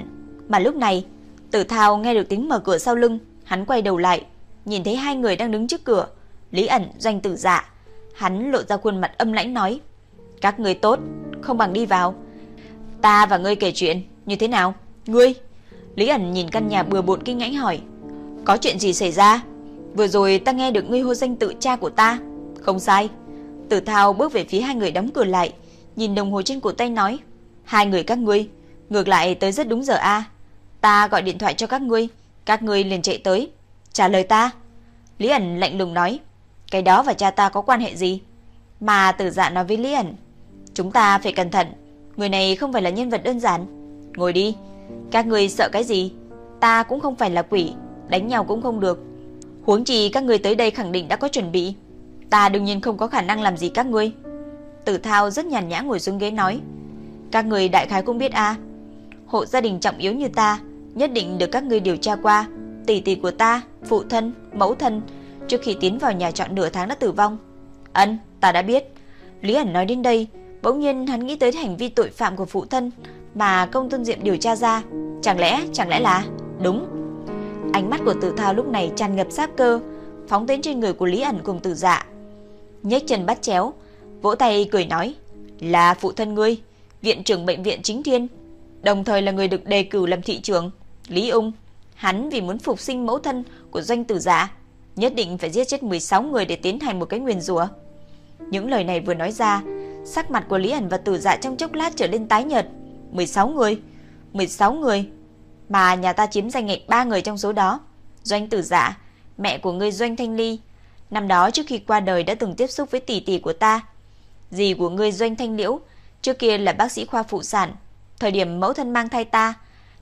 Mà lúc này, Tử Thao nghe được tiếng mở cửa sau lưng, hắn quay đầu lại, nhìn thấy hai người đang đứng trước cửa, Lý ẩn, doanh tử dạ. Hắn lộ ra khuôn mặt âm lãnh nói, các người tốt, không bằng đi vào. Ta và ngươi kể chuyện, như thế nào? Ngươi? Lý ẩn nhìn căn nhà bừa bộn kinh ngãi hỏi, có chuyện gì xảy ra? Vừa rồi ta nghe được ngươi hô danh tự cha của ta. Không sai. Tử Thao bước về phía hai người đóng cửa lại, nhìn đồng hồ trên cổ tay nói, hai người các ngươi, ngược lại tới rất đúng giờ a. Ta gọi điện thoại cho các ngươi, các ngươi liền chạy tới. Trả lời ta. Lý ẩn lạnh lùng nói, cái đó và cha ta có quan hệ gì? Mà tử dạ nói với Lý ẩn, chúng ta phải cẩn thận, người này không phải là nhân vật đơn giản. Ngồi đi, các người sợ cái gì? Ta cũng không phải là quỷ, đánh nhau cũng không được. Huống chi các người tới đây khẳng định đã có chuẩn bị. Ta đương nhiên không có khả năng làm gì các ngươi. Tử Thao rất nhàn nhã ngồi xuống ghế nói, các người đại khái cũng biết a, hộ gia đình trọng yếu như ta, nhất định được các ngươi điều tra qua, tỷ tỷ của ta, phụ thân, mẫu thân trước khi tiến vào nhà trọ nửa tháng đã tử vong. Ân, ta đã biết. Lý ẩn nói đến đây, bỗng nhiên hắn nghĩ tới hành vi tội phạm của phụ thân mà công tôn diệm điều tra ra. Chẳng lẽ, chẳng lẽ là... Đúng. Ánh mắt của tử thao lúc này tràn ngập sát cơ, phóng đến trên người của Lý ẩn cùng tử dạ. nhếch chân bắt chéo, vỗ tay cười nói, là phụ thân ngươi, viện trưởng bệnh viện chính thiên, đồng thời là người được đề cử làm thị trưởng, Lý Ung. Hắn vì muốn phục sinh mẫu thân của doanh tử dạ, nhất định phải giết chết 16 người để tiến hành một cái nguyền rủa. Những lời này vừa nói ra, sắc mặt của Lý Ảnh và tử dạ trong chốc lát trở lên tái nhợt. 16 người, 16 người, mà nhà ta chiếm danh ngạch ba người trong số đó. Doanh tử dạ, mẹ của ngươi Doanh Thanh Ly, năm đó trước khi qua đời đã từng tiếp xúc với tỷ tỷ của ta. Dì của ngươi Doanh Thanh Liễu, trước kia là bác sĩ khoa phụ sản, thời điểm mẫu thân mang thai ta,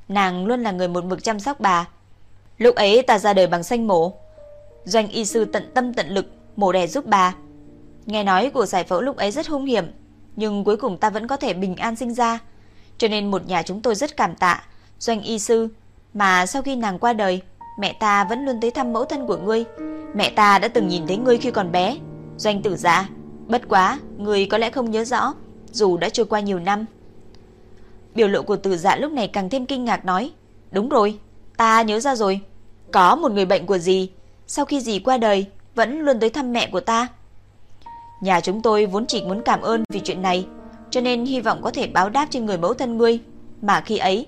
nàng luôn là người một mực chăm sóc bà. Lúc ấy ta ra đời bằng sanh mổ, Doanh y sư tận tâm tận lực mổ đẻ giúp bà. Nghe nói cuộc giải phẫu lúc ấy rất hung hiểm, nhưng cuối cùng ta vẫn có thể bình an sinh ra. Cho nên một nhà chúng tôi rất cảm tạ Doanh y sư, mà sau khi nàng qua đời, mẹ ta vẫn luôn tới thăm mẫu thân của ngươi. Mẹ ta đã từng nhìn thấy ngươi khi còn bé. Doanh tử dạ, bất quá, ngươi có lẽ không nhớ rõ, dù đã trôi qua nhiều năm. Biểu lộ của tử dạ lúc này càng thêm kinh ngạc nói, đúng rồi, ta nhớ ra rồi. Có một người bệnh của dì, sau khi dì qua đời, vẫn luôn tới thăm mẹ của ta. Nhà chúng tôi vốn chỉ muốn cảm ơn vì chuyện này, cho nên hy vọng có thể báo đáp trên người mẫu thân ngươi. Mà khi ấy,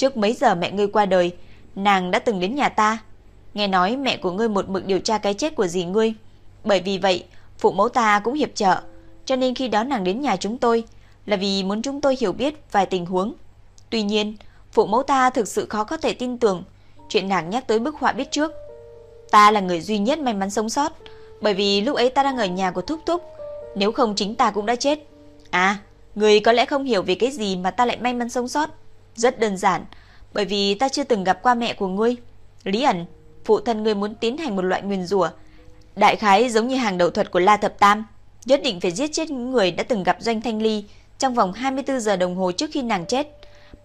Trước mấy giờ mẹ ngươi qua đời, nàng đã từng đến nhà ta. Nghe nói mẹ của ngươi một mực điều tra cái chết của dì ngươi. Bởi vì vậy, phụ mẫu ta cũng hiệp trợ, cho nên khi đó nàng đến nhà chúng tôi là vì muốn chúng tôi hiểu biết vài tình huống. Tuy nhiên, phụ mẫu ta thực sự khó có thể tin tưởng chuyện nàng nhắc tới bức họa biết trước. Ta là người duy nhất may mắn sống sót, bởi vì lúc ấy ta đang ở nhà của Thúc Thúc, nếu không chính ta cũng đã chết. À, người có lẽ không hiểu về cái gì mà ta lại may mắn sống sót. Rất đơn giản, bởi vì ta chưa từng gặp qua mẹ của ngươi. Lý ẩn, phụ thân ngươi muốn tiến hành một loại nguyền rủa, đại khái giống như hàng đầu thuật của La Thập Tam, nhất định phải giết chết những người đã từng gặp Doanh Thanh Ly trong vòng 24 giờ đồng hồ trước khi nàng chết,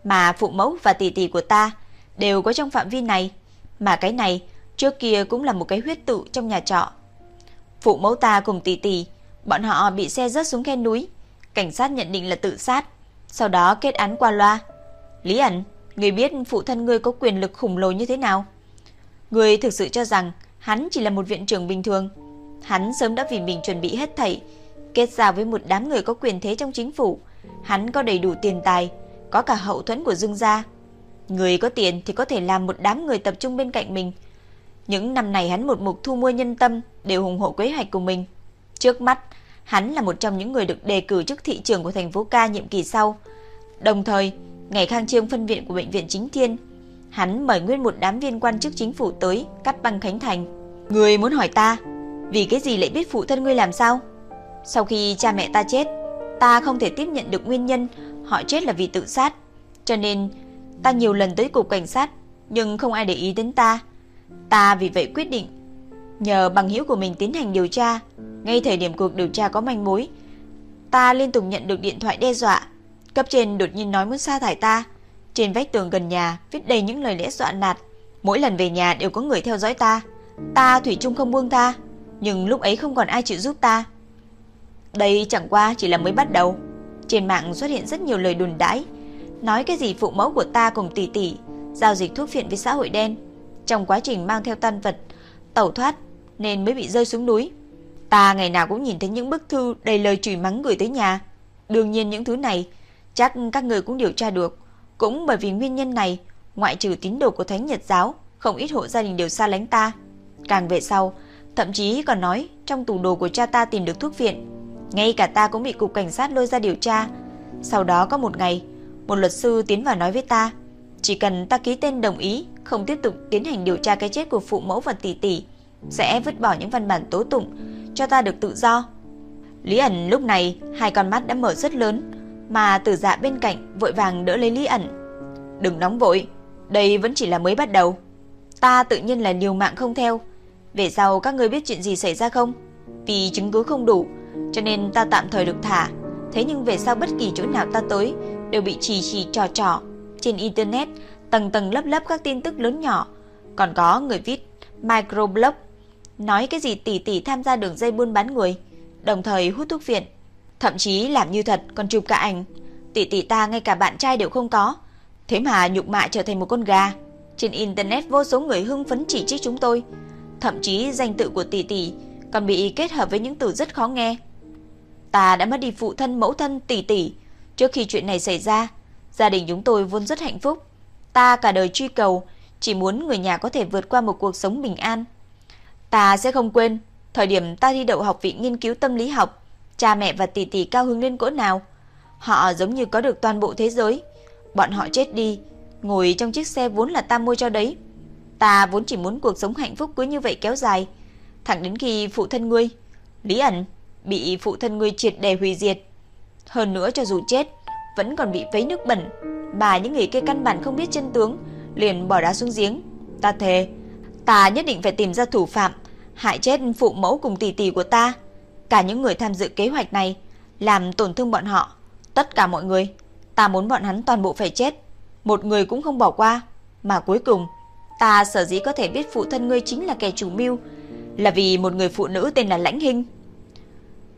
mà phụ mẫu và tỷ tỷ của ta đều có trong phạm vi này, mà cái này trước kia cũng là một cái huyết tự trong nhà trọ. Phụ mẫu ta cùng tỷ tỷ, bọn họ bị xe rớt xuống khe núi, cảnh sát nhận định là tự sát, sau đó kết án qua loa. Lý ẩn, người biết phụ thân ngươi có quyền lực khủng lồ như thế nào? Ngươi thực sự cho rằng hắn chỉ là một viện trưởng bình thường. Hắn sớm đã vì mình chuẩn bị hết thảy, kết giao với một đám người có quyền thế trong chính phủ. Hắn có đầy đủ tiền tài, có cả hậu thuẫn của Dương gia. Người có tiền thì có thể làm một đám người tập trung bên cạnh mình. Những năm này hắn một mục thu mua nhân tâm đều ủng hộ kế hoạch của mình. Trước mắt, Hắn là một trong những người được đề cử chức thị trưởng của thành phố Ca nhiệm kỳ sau. Đồng thời, ngày khang trương phân viện của bệnh viện Chính Thiên, hắn mời nguyên một đám viên quan chức chính phủ tới cắt băng khánh thành. Người muốn hỏi ta, vì cái gì lại biết phụ thân ngươi làm sao? Sau khi cha mẹ ta chết, ta không thể tiếp nhận được nguyên nhân họ chết là vì tự sát, cho nên ta nhiều lần tới cục cảnh sát nhưng không ai để ý đến ta. Ta vì vậy quyết định nhờ bằng hữu của mình tiến hành điều tra. Ngay thời điểm cuộc điều tra có manh mối, ta liên tục nhận được điện thoại đe dọa. Cấp trên đột nhiên nói muốn sa thải ta. Trên vách tường gần nhà viết đầy những lời lẽ dọa nạt. Mỗi lần về nhà đều có người theo dõi ta. Ta thủy chung không buông tha, nhưng lúc ấy không còn ai chịu giúp ta. Đây chẳng qua chỉ là mới bắt đầu. Trên mạng xuất hiện rất nhiều lời đồn đãi, nói cái gì phụ mẫu của ta cùng tỷ tỷ giao dịch thuốc phiện với xã hội đen. Trong quá trình mang theo tan vật, tẩu thoát nên mới bị rơi xuống núi. Ta ngày nào cũng nhìn thấy những bức thư đầy lời chửi mắng gửi tới nhà. Đương nhiên những thứ này chắc các người cũng điều tra được. Cũng bởi vì nguyên nhân này, ngoại trừ tín đồ của Thánh Nhật giáo, không ít hộ gia đình đều xa lánh ta. Càng về sau, thậm chí còn nói trong tủ đồ của cha ta tìm được thuốc phiện ngay cả ta cũng bị cục cảnh sát lôi ra điều tra. Sau đó có một ngày, một luật sư tiến vào nói với ta, chỉ cần ta ký tên đồng ý không tiếp tục tiến hành điều tra cái chết của phụ mẫu và tỷ tỷ, sẽ vứt bỏ những văn bản tố tụng cho ta được tự do. Lý ẩn lúc này hai con mắt đã mở rất lớn, mà tử dạ bên cạnh vội vàng đỡ lấy Lý ẩn. Đừng nóng vội, đây vẫn chỉ là mới bắt đầu. Ta tự nhiên là điều mạng không theo. Về sau các ngươi biết chuyện gì xảy ra không? Vì chứng cứ không đủ, cho nên ta tạm thời được thả. Thế nhưng về sau bất kỳ chỗ nào ta tới đều bị chỉ chỉ trò trò. Trên internet, tầng tầng lấp lấp các tin tức lớn nhỏ. Còn có người viết microblog nói cái gì tỷ tỷ tham gia đường dây buôn bán người, đồng thời hút thuốc viện, thậm chí làm như thật còn chụp cả ảnh. Tỷ tỷ ta ngay cả bạn trai đều không có, thế mà nhục mạ trở thành một con gà. Trên internet vô số người hưng phấn chỉ trích chúng tôi, thậm chí danh tự của tỷ tỷ còn bị kết hợp với những từ rất khó nghe. Ta đã mất đi phụ thân mẫu thân tỷ tỷ, trước khi chuyện này xảy ra, gia đình chúng tôi vốn rất hạnh phúc. Ta cả đời truy cầu chỉ muốn người nhà có thể vượt qua một cuộc sống bình an. Ta sẽ không quên thời điểm ta đi đậu học viện nghiên cứu tâm lý học, cha mẹ và tỷ tỷ cao hứng lên cỡ nào. Họ giống như có được toàn bộ thế giới. Bọn họ chết đi, ngồi trong chiếc xe vốn là ta mua cho đấy. Ta vốn chỉ muốn cuộc sống hạnh phúc cứ như vậy kéo dài, thẳng đến khi phụ thân ngươi, Lý ẩn, bị phụ thân ngươi triệt đề hủy diệt. Hơn nữa cho dù chết, vẫn còn bị vấy nước bẩn, bà những người kia căn bản không biết chân tướng, liền bỏ đá xuống giếng. Ta thề, ta nhất định phải tìm ra thủ phạm, hại chết phụ mẫu cùng tỷ tỷ của ta. Cả những người tham dự kế hoạch này, làm tổn thương bọn họ. Tất cả mọi người, ta muốn bọn hắn toàn bộ phải chết. Một người cũng không bỏ qua. Mà cuối cùng, ta sở dĩ có thể biết phụ thân ngươi chính là kẻ chủ mưu, là vì một người phụ nữ tên là Lãnh Hinh.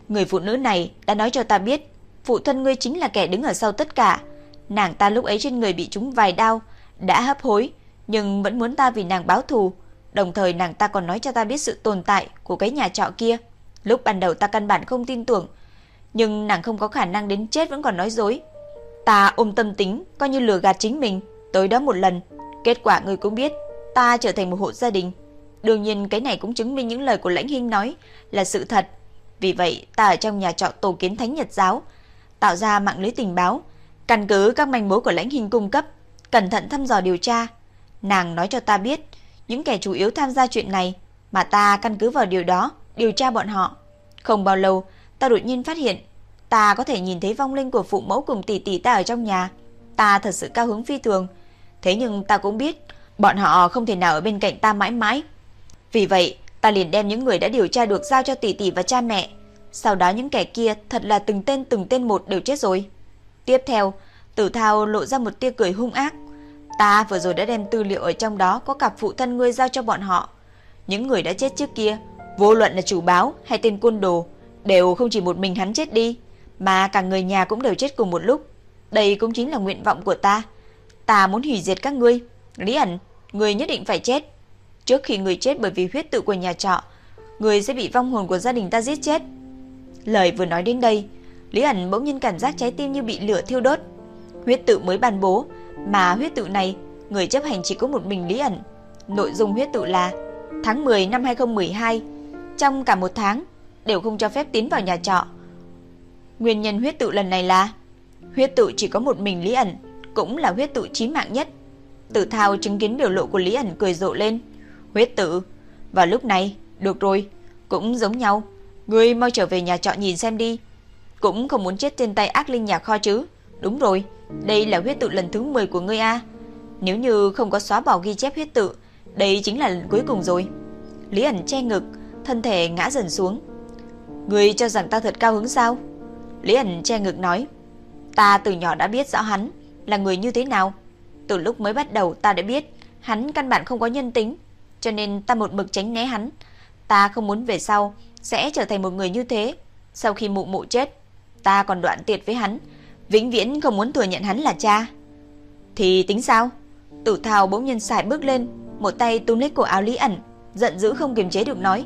Người phụ nữ này đã nói cho ta biết, phụ thân ngươi chính là kẻ đứng ở sau tất cả. Nàng ta lúc ấy trên người bị trúng vài đau, đã hấp hối, nhưng vẫn muốn ta vì nàng báo thù. Đồng thời nàng ta còn nói cho ta biết sự tồn tại của cái nhà trọ kia. Lúc ban đầu ta căn bản không tin tưởng, nhưng nàng không có khả năng đến chết vẫn còn nói dối. Ta ôm tâm tính, coi như lừa gạt chính mình, tới đó một lần. Kết quả người cũng biết, ta trở thành một hộ gia đình. Đương nhiên cái này cũng chứng minh những lời của lãnh hinh nói là sự thật. Vì vậy ta ở trong nhà trọ tổ kiến thánh nhật giáo, tạo ra mạng lưới tình báo, căn cứ các manh mối của lãnh hình cung cấp, cẩn thận thăm dò điều tra. Nàng nói cho ta biết, những kẻ chủ yếu tham gia chuyện này, mà ta căn cứ vào điều đó, điều tra bọn họ. Không bao lâu, ta đột nhiên phát hiện, ta có thể nhìn thấy vong linh của phụ mẫu cùng tỷ tỷ ta ở trong nhà. Ta thật sự cao hứng phi thường. Thế nhưng ta cũng biết, bọn họ không thể nào ở bên cạnh ta mãi mãi. Vì vậy, ta liền đem những người đã điều tra được giao cho tỷ tỷ và cha mẹ. Sau đó những kẻ kia thật là từng tên từng tên một đều chết rồi. Tiếp theo, Tử Thao lộ ra một tia cười hung ác. Ta vừa rồi đã đem tư liệu ở trong đó có cặp phụ thân ngươi giao cho bọn họ. Những người đã chết trước kia, vô luận là chủ báo hay tên côn đồ, đều không chỉ một mình hắn chết đi, mà cả người nhà cũng đều chết cùng một lúc. Đây cũng chính là nguyện vọng của ta. Ta muốn hủy diệt các ngươi. Lý ẩn, ngươi nhất định phải chết. Trước khi người chết bởi vì huyết tự của nhà trọ, người sẽ bị vong hồn của gia đình ta giết chết. Lời vừa nói đến đây, Lý ẩn bỗng nhiên cảm giác trái tim như bị lửa thiêu đốt. Huyết tự mới ban bố, mà huyết tự này, người chấp hành chỉ có một mình Lý ẩn. Nội dung huyết tự là tháng 10 năm 2012, trong cả một tháng đều không cho phép tiến vào nhà trọ, Nguyên nhân huyết tự lần này là huyết tự chỉ có một mình Lý ẩn, cũng là huyết tự chí mạng nhất. Tử Thao chứng kiến biểu lộ của Lý ẩn cười rộ lên. Huyết tự, và lúc này, được rồi, cũng giống nhau. Ngươi mau trở về nhà trọ nhìn xem đi. Cũng không muốn chết trên tay ác linh nhà kho chứ. Đúng rồi, đây là huyết tự lần thứ 10 của ngươi a. Nếu như không có xóa bỏ ghi chép huyết tự, đây chính là lần cuối cùng rồi. Lý ẩn che ngực, thân thể ngã dần xuống. Ngươi cho rằng ta thật cao hứng sao? Lý ẩn che ngực nói. Ta từ nhỏ đã biết rõ hắn là người như thế nào. Từ lúc mới bắt đầu ta đã biết hắn căn bản không có nhân tính, cho nên ta một mực tránh né hắn. Ta không muốn về sau sẽ trở thành một người như thế. Sau khi mụ mụ chết, ta còn đoạn tiệt với hắn, vĩnh viễn không muốn thừa nhận hắn là cha. Thì tính sao? Tử Thao bỗng nhiên xài bước lên, một tay túm lấy cổ áo Lý ẩn, giận dữ không kiềm chế được nói.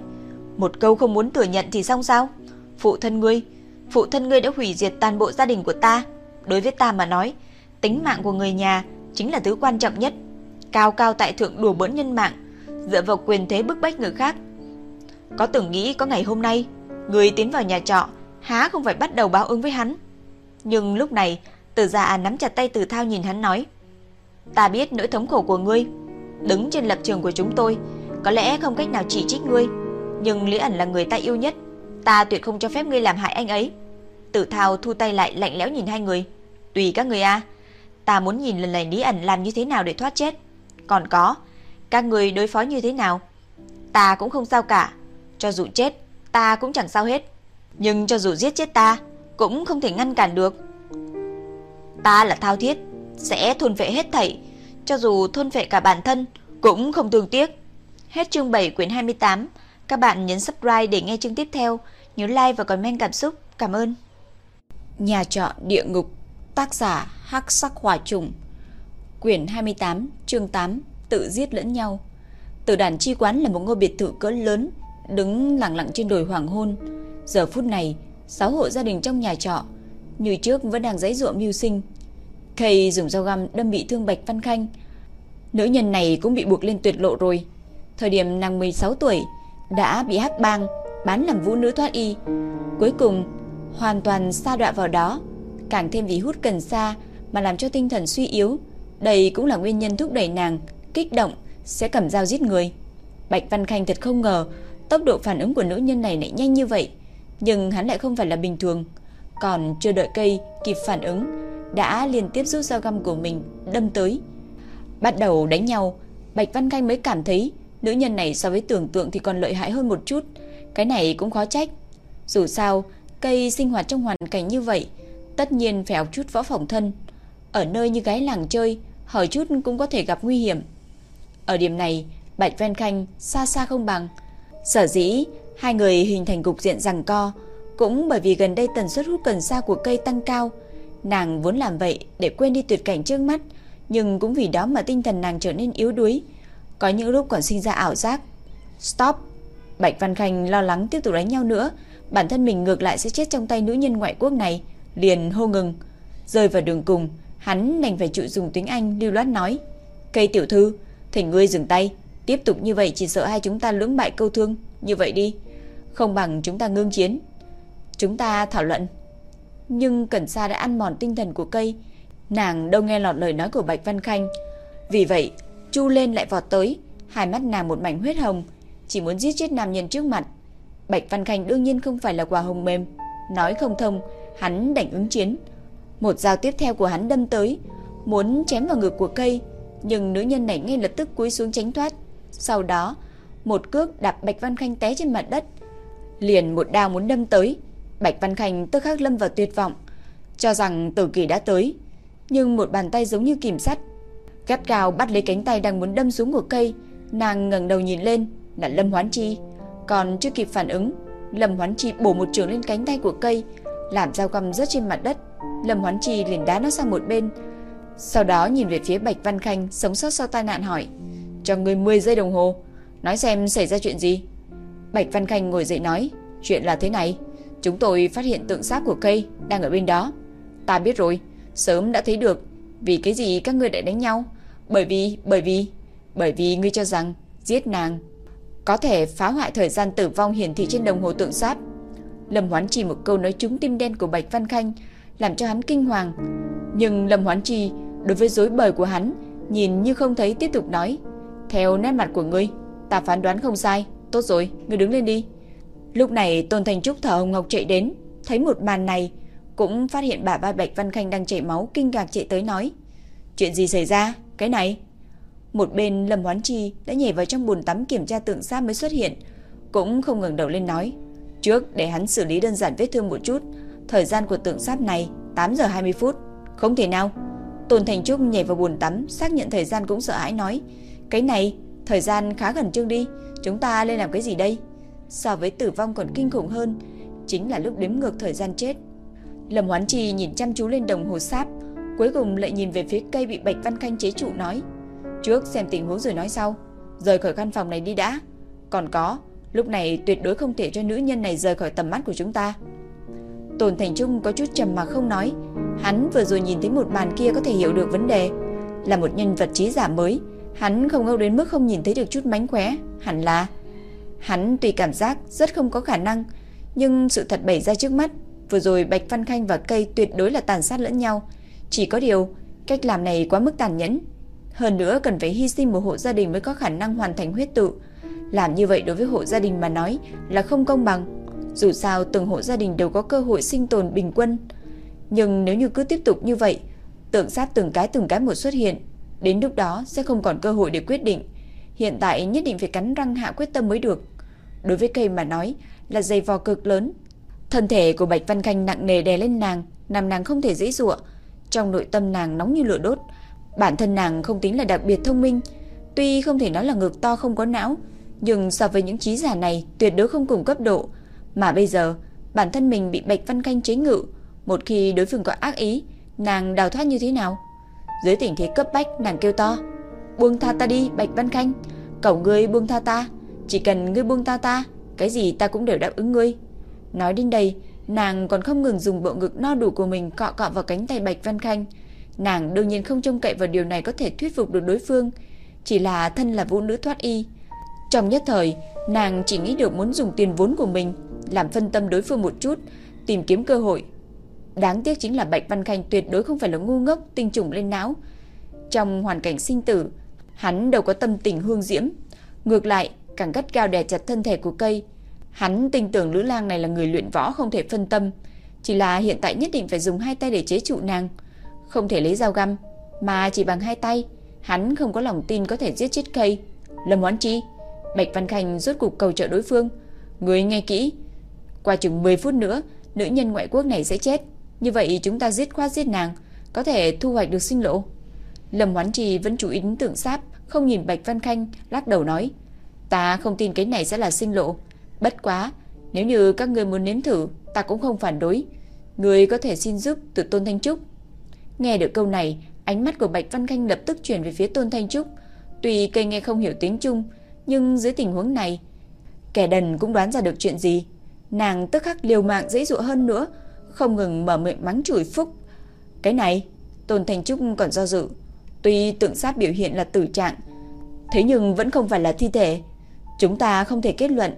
Một câu không muốn thừa nhận thì xong sao? Phụ thân ngươi, phụ thân ngươi đã hủy diệt toàn bộ gia đình của ta. Đối với ta mà nói, tính mạng của người nhà chính là thứ quan trọng nhất. Cao cao tại thượng đùa bỡn nhân mạng, dựa vào quyền thế bức bách người khác. Có tưởng nghĩ có ngày hôm nay, người tiến vào nhà trọ, há không phải bắt đầu báo ứng với hắn. Nhưng lúc này, Từ Gia à nắm chặt tay Từ Thao nhìn hắn nói: "Ta biết nỗi thống khổ của ngươi, đứng trên lập trường của chúng tôi, có lẽ không cách nào chỉ trích ngươi, nhưng Lý ẩn là người ta yêu nhất, ta tuyệt không cho phép ngươi làm hại anh ấy." Tử Thao thu tay lại lạnh lẽo nhìn hai người. "Tùy các người a, ta muốn nhìn lần này Lý ẩn làm như thế nào để thoát chết. Còn có, các người đối phó như thế nào? Ta cũng không sao cả, cho dù chết, ta cũng chẳng sao hết. Nhưng cho dù giết chết ta, cũng không thể ngăn cản được. Ta là thao thiết, sẽ thôn vệ hết thảy, cho dù thôn vệ cả bản thân, cũng không thương tiếc. Hết chương 7 quyển 28, các bạn nhấn subscribe để nghe chương tiếp theo, nhớ like và comment cảm xúc. Cảm ơn. Nhà trọ địa ngục, tác giả Hắc Sắc Hỏa Trùng, quyển 28, chương 8, tự giết lẫn nhau. Tử đàn chi quán là một ngôi biệt thự cỡ lớn, đứng lặng lặng trên đồi hoàng hôn. Giờ phút này, sáu hộ gia đình trong nhà trọ như trước vẫn đang giấy ruộng mưu sinh. Kay dùng dao găm đâm bị thương Bạch Văn Khanh. Nữ nhân này cũng bị buộc lên tuyệt lộ rồi. Thời điểm nàng 16 tuổi đã bị hát bang bán làm vũ nữ thoát y. Cuối cùng hoàn toàn xa đọa vào đó, càng thêm vì hút cần sa mà làm cho tinh thần suy yếu. Đây cũng là nguyên nhân thúc đẩy nàng kích động sẽ cầm dao giết người. Bạch Văn Khanh thật không ngờ tốc độ phản ứng của nữ nhân này lại nhanh như vậy, nhưng hắn lại không phải là bình thường. Còn chưa đợi cây kịp phản ứng, đã liên tiếp rút dao găm của mình đâm tới. Bắt đầu đánh nhau, Bạch Văn Khanh mới cảm thấy nữ nhân này so với tưởng tượng thì còn lợi hại hơn một chút. Cái này cũng khó trách. Dù sao, cây sinh hoạt trong hoàn cảnh như vậy, tất nhiên phải học chút võ phòng thân. Ở nơi như gái làng chơi, hỏi chút cũng có thể gặp nguy hiểm. Ở điểm này, Bạch Văn Khanh xa xa không bằng. Sở dĩ, hai người hình thành cục diện rằng co, cũng bởi vì gần đây tần suất hút cần sa của cây tăng cao. Nàng vốn làm vậy để quên đi tuyệt cảnh trước mắt, nhưng cũng vì đó mà tinh thần nàng trở nên yếu đuối. Có những lúc còn sinh ra ảo giác. Stop! Bạch Văn Khanh lo lắng tiếp tục đánh nhau nữa, bản thân mình ngược lại sẽ chết trong tay nữ nhân ngoại quốc này, liền hô ngừng. Rơi vào đường cùng, hắn đành phải chịu dùng tiếng Anh lưu loát nói. Cây tiểu thư, thỉnh ngươi dừng tay, tiếp tục như vậy chỉ sợ hai chúng ta lưỡng bại câu thương, như vậy đi, không bằng chúng ta ngưng chiến. Chúng ta thảo luận. Nhưng Cẩn Sa đã ăn mòn tinh thần của cây, nàng đâu nghe lọt lời nói của Bạch Văn Khanh. Vì vậy, chu lên lại vọt tới, hai mắt nàng một mảnh huyết hồng, chỉ muốn giết chết nam nhân trước mặt. Bạch Văn Khanh đương nhiên không phải là quả hồng mềm, nói không thông, hắn đành ứng chiến. Một dao tiếp theo của hắn đâm tới, muốn chém vào ngực của cây, nhưng nữ nhân này ngay lập tức cúi xuống tránh thoát. Sau đó, một cước đạp Bạch Văn Khanh té trên mặt đất, liền một đao muốn đâm tới. Bạch Văn Khanh tức khắc lâm vào tuyệt vọng, cho rằng tử kỳ đã tới, nhưng một bàn tay giống như kìm sắt, gắt gao bắt lấy cánh tay đang muốn đâm xuống của cây, nàng ngẩng đầu nhìn lên, là Lâm Hoán Chi, còn chưa kịp phản ứng, Lâm Hoán Chi bổ một trường lên cánh tay của cây, làm dao găm rớt trên mặt đất. Lâm Hoán Chi liền đá nó sang một bên, sau đó nhìn về phía Bạch Văn Khanh sống sót sau tai nạn hỏi, cho người 10 giây đồng hồ, nói xem xảy ra chuyện gì. Bạch Văn Khanh ngồi dậy nói, chuyện là thế này, chúng tôi phát hiện tượng xác của cây đang ở bên đó. Ta biết rồi, sớm đã thấy được, vì cái gì các ngươi lại đánh nhau? Bởi vì, bởi vì, bởi vì ngươi cho rằng giết nàng có thể phá hoại thời gian tử vong hiển thị trên đồng hồ tượng sát Lâm Hoán Chi một câu nói trúng tim đen của Bạch Văn Khanh, làm cho hắn kinh hoàng. Nhưng Lâm Hoán Chi đối với dối bời của hắn, nhìn như không thấy tiếp tục nói, theo nét mặt của ngươi, ta phán đoán không sai, tốt rồi, ngươi đứng lên đi. Lúc này Tôn Thành Trúc thở hồng ngọc chạy đến, thấy một màn này, cũng phát hiện bà ba Bạch Văn Khanh đang chảy máu, kinh ngạc chạy tới nói, chuyện gì xảy ra, cái này? Một bên Lâm Hoán Chi đã nhảy vào trong bồn tắm kiểm tra tượng sát mới xuất hiện, cũng không ngừng đầu lên nói, trước để hắn xử lý đơn giản vết thương một chút, thời gian của tượng sát này 8 giờ 20 phút, không thể nào. Tôn Thành Trúc nhảy vào bồn tắm, xác nhận thời gian cũng sợ hãi nói, cái này, thời gian khá gần trương đi, chúng ta lên làm cái gì đây? So với tử vong còn kinh khủng hơn, chính là lúc đếm ngược thời gian chết. Lâm Hoán Trì nhìn chăm chú lên đồng hồ sáp, cuối cùng lại nhìn về phía cây bị Bạch Văn Khanh chế trụ nói, trước xem tình huống rồi nói sau, rời khỏi căn phòng này đi đã. Còn có, lúc này tuyệt đối không thể cho nữ nhân này rời khỏi tầm mắt của chúng ta. Tôn Thành Trung có chút trầm mặc không nói, hắn vừa rồi nhìn thấy một màn kia có thể hiểu được vấn đề, là một nhân vật trí giả mới, hắn không ngâu đến mức không nhìn thấy được chút mánh khóe, hẳn là hắn tuy cảm giác rất không có khả năng, nhưng sự thật bày ra trước mắt, vừa rồi Bạch Văn Khanh và cây tuyệt đối là tàn sát lẫn nhau, chỉ có điều cách làm này quá mức tàn nhẫn, hơn nữa cần phải hy sinh một hộ gia đình mới có khả năng hoàn thành huyết tự. Làm như vậy đối với hộ gia đình mà nói là không công bằng. Dù sao từng hộ gia đình đều có cơ hội sinh tồn bình quân. Nhưng nếu như cứ tiếp tục như vậy, tượng sát từng cái từng cái một xuất hiện, đến lúc đó sẽ không còn cơ hội để quyết định. Hiện tại nhất định phải cắn răng hạ quyết tâm mới được. Đối với cây mà nói là dày vò cực lớn. Thân thể của Bạch Văn Khanh nặng nề đè lên nàng, làm nàng không thể dễ dụa. Trong nội tâm nàng nóng như lửa đốt, Bản thân nàng không tính là đặc biệt thông minh, tuy không thể nói là ngực to không có não, nhưng so với những trí giả này tuyệt đối không cùng cấp độ. Mà bây giờ, bản thân mình bị Bạch Văn Canh chế ngự, một khi đối phương có ác ý, nàng đào thoát như thế nào? Dưới tình thế cấp bách, nàng kêu to, buông tha ta đi Bạch Văn Khanh, cầu ngươi buông tha ta, chỉ cần ngươi buông tha ta, cái gì ta cũng đều đáp ứng ngươi. Nói đến đây, nàng còn không ngừng dùng bộ ngực no đủ của mình cọ cọ vào cánh tay Bạch Văn Khanh, Nàng đương nhiên không trông cậy vào điều này có thể thuyết phục được đối phương, chỉ là thân là vũ nữ thoát y. Trong nhất thời, nàng chỉ nghĩ được muốn dùng tiền vốn của mình làm phân tâm đối phương một chút, tìm kiếm cơ hội. Đáng tiếc chính là Bạch Văn Khanh tuyệt đối không phải là ngu ngốc tinh trùng lên não. Trong hoàn cảnh sinh tử, hắn đâu có tâm tình hương diễm, ngược lại càng gắt cao đè chặt thân thể của cây. Hắn tin tưởng Lữ Lang này là người luyện võ không thể phân tâm, chỉ là hiện tại nhất định phải dùng hai tay để chế trụ nàng không thể lấy dao găm, mà chỉ bằng hai tay, hắn không có lòng tin có thể giết chết cây. Lâm Hoán Chi, Bạch Văn Khanh rốt cục cầu trợ đối phương, người nghe kỹ, qua chừng 10 phút nữa, nữ nhân ngoại quốc này sẽ chết, như vậy chúng ta giết khoát giết nàng, có thể thu hoạch được sinh lộ. Lâm Hoán Chi vẫn chú ý đến tượng sáp, không nhìn Bạch Văn Khanh, lắc đầu nói, ta không tin cái này sẽ là sinh lộ, bất quá, nếu như các người muốn nếm thử, ta cũng không phản đối. Người có thể xin giúp từ Tôn Thanh Trúc Nghe được câu này, ánh mắt của Bạch Văn Khanh lập tức chuyển về phía Tôn Thanh Trúc. Tuy cây nghe không hiểu tiếng Trung, nhưng dưới tình huống này, kẻ đần cũng đoán ra được chuyện gì. Nàng tức khắc liều mạng dễ dụa hơn nữa, không ngừng mở miệng mắng chửi Phúc. Cái này, Tôn Thanh Trúc còn do dự. Tuy tượng sát biểu hiện là tử trạng, thế nhưng vẫn không phải là thi thể. Chúng ta không thể kết luận,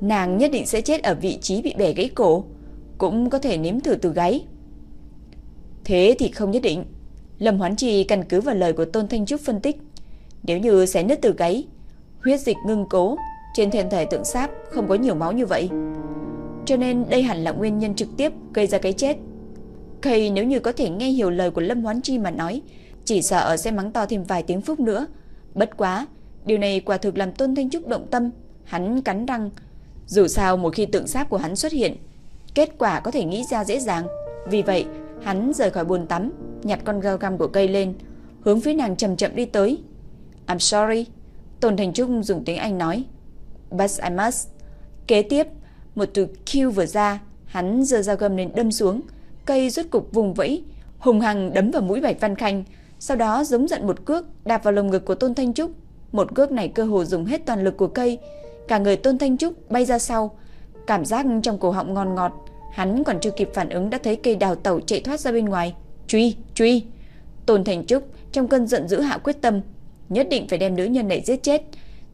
nàng nhất định sẽ chết ở vị trí bị bẻ gãy cổ, cũng có thể nếm thử từ gáy. Thế thì không nhất định. Lâm Hoán Trì căn cứ vào lời của Tôn Thanh Trúc phân tích. Nếu như xé nứt từ gáy, huyết dịch ngưng cố, trên thân thể tượng sáp không có nhiều máu như vậy. Cho nên đây hẳn là nguyên nhân trực tiếp gây ra cái chết. Cây nếu như có thể nghe hiểu lời của Lâm Hoán Chi mà nói, chỉ sợ sẽ mắng to thêm vài tiếng phút nữa. Bất quá, điều này quả thực làm Tôn Thanh Trúc động tâm, hắn cắn răng. Dù sao một khi tượng sáp của hắn xuất hiện, kết quả có thể nghĩ ra dễ dàng. Vì vậy, Hắn rời khỏi bồn tắm, nhặt con gao găm của cây lên, hướng phía nàng chậm chậm đi tới. I'm sorry. Tôn Thành Trúc dùng tiếng Anh nói. But I must. Kế tiếp, một từ Q vừa ra, hắn giơ dao găm lên đâm xuống, cây rốt cục vùng vẫy, hùng hăng đấm vào mũi Bạch Văn Khanh, sau đó giống giận một cước đạp vào lồng ngực của Tôn Thanh Trúc. Một cước này cơ hồ dùng hết toàn lực của cây, cả người Tôn Thanh Trúc bay ra sau, cảm giác trong cổ họng ngon ngọt, Hắn còn chưa kịp phản ứng đã thấy cây đào tẩu chạy thoát ra bên ngoài. Truy, truy. Tôn thanh Trúc trong cơn giận dữ hạ quyết tâm, nhất định phải đem nữ nhân này giết chết.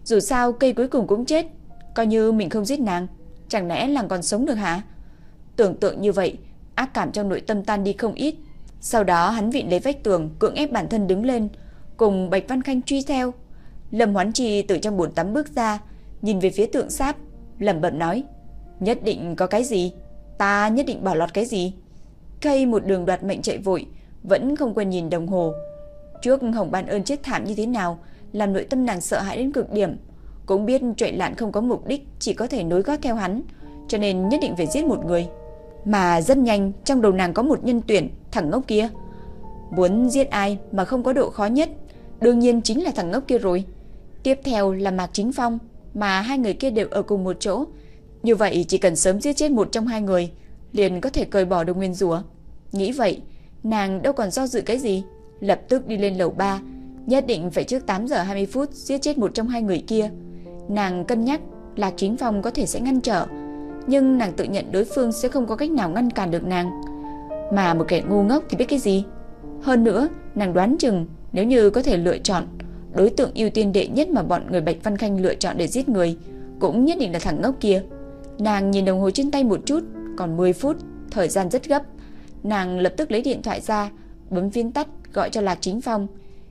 Dù sao cây cuối cùng cũng chết, coi như mình không giết nàng, chẳng lẽ làng còn sống được hả? Tưởng tượng như vậy, ác cảm trong nội tâm tan đi không ít. Sau đó hắn vịn lấy vách tường, cưỡng ép bản thân đứng lên, cùng Bạch Văn Khanh truy theo. Lâm Hoán Trì từ trong bồn tắm bước ra, nhìn về phía tượng sáp, lẩm bẩm nói: "Nhất định có cái gì, ta nhất định bỏ lọt cái gì." Cây một đường đoạt mệnh chạy vội, vẫn không quên nhìn đồng hồ. Trước Hồng Ban ơn chết thảm như thế nào, làm nội tâm nàng sợ hãi đến cực điểm, cũng biết chuyện Lạn không có mục đích, chỉ có thể nối gót theo hắn, cho nên nhất định phải giết một người. Mà rất nhanh, trong đầu nàng có một nhân tuyển, thằng ngốc kia. Muốn giết ai mà không có độ khó nhất, đương nhiên chính là thằng ngốc kia rồi. Tiếp theo là Mạc Chính Phong, mà hai người kia đều ở cùng một chỗ. Như vậy chỉ cần sớm giết chết một trong hai người, liền có thể cởi bỏ được nguyên rùa Nghĩ vậy, nàng đâu còn do dự cái gì, lập tức đi lên lầu 3, nhất định phải trước 8 giờ 20 phút giết chết một trong hai người kia. Nàng cân nhắc Lạc Chính Phong có thể sẽ ngăn trở, nhưng nàng tự nhận đối phương sẽ không có cách nào ngăn cản được nàng. Mà một kẻ ngu ngốc thì biết cái gì? Hơn nữa, nàng đoán chừng nếu như có thể lựa chọn đối tượng ưu tiên đệ nhất mà bọn người Bạch Văn Khanh lựa chọn để giết người, cũng nhất định là thằng ngốc kia. Nàng nhìn đồng hồ trên tay một chút, còn 10 phút, thời gian rất gấp. Nàng lập tức lấy điện thoại ra, bấm viên tắt gọi cho Lạc Chính Phong,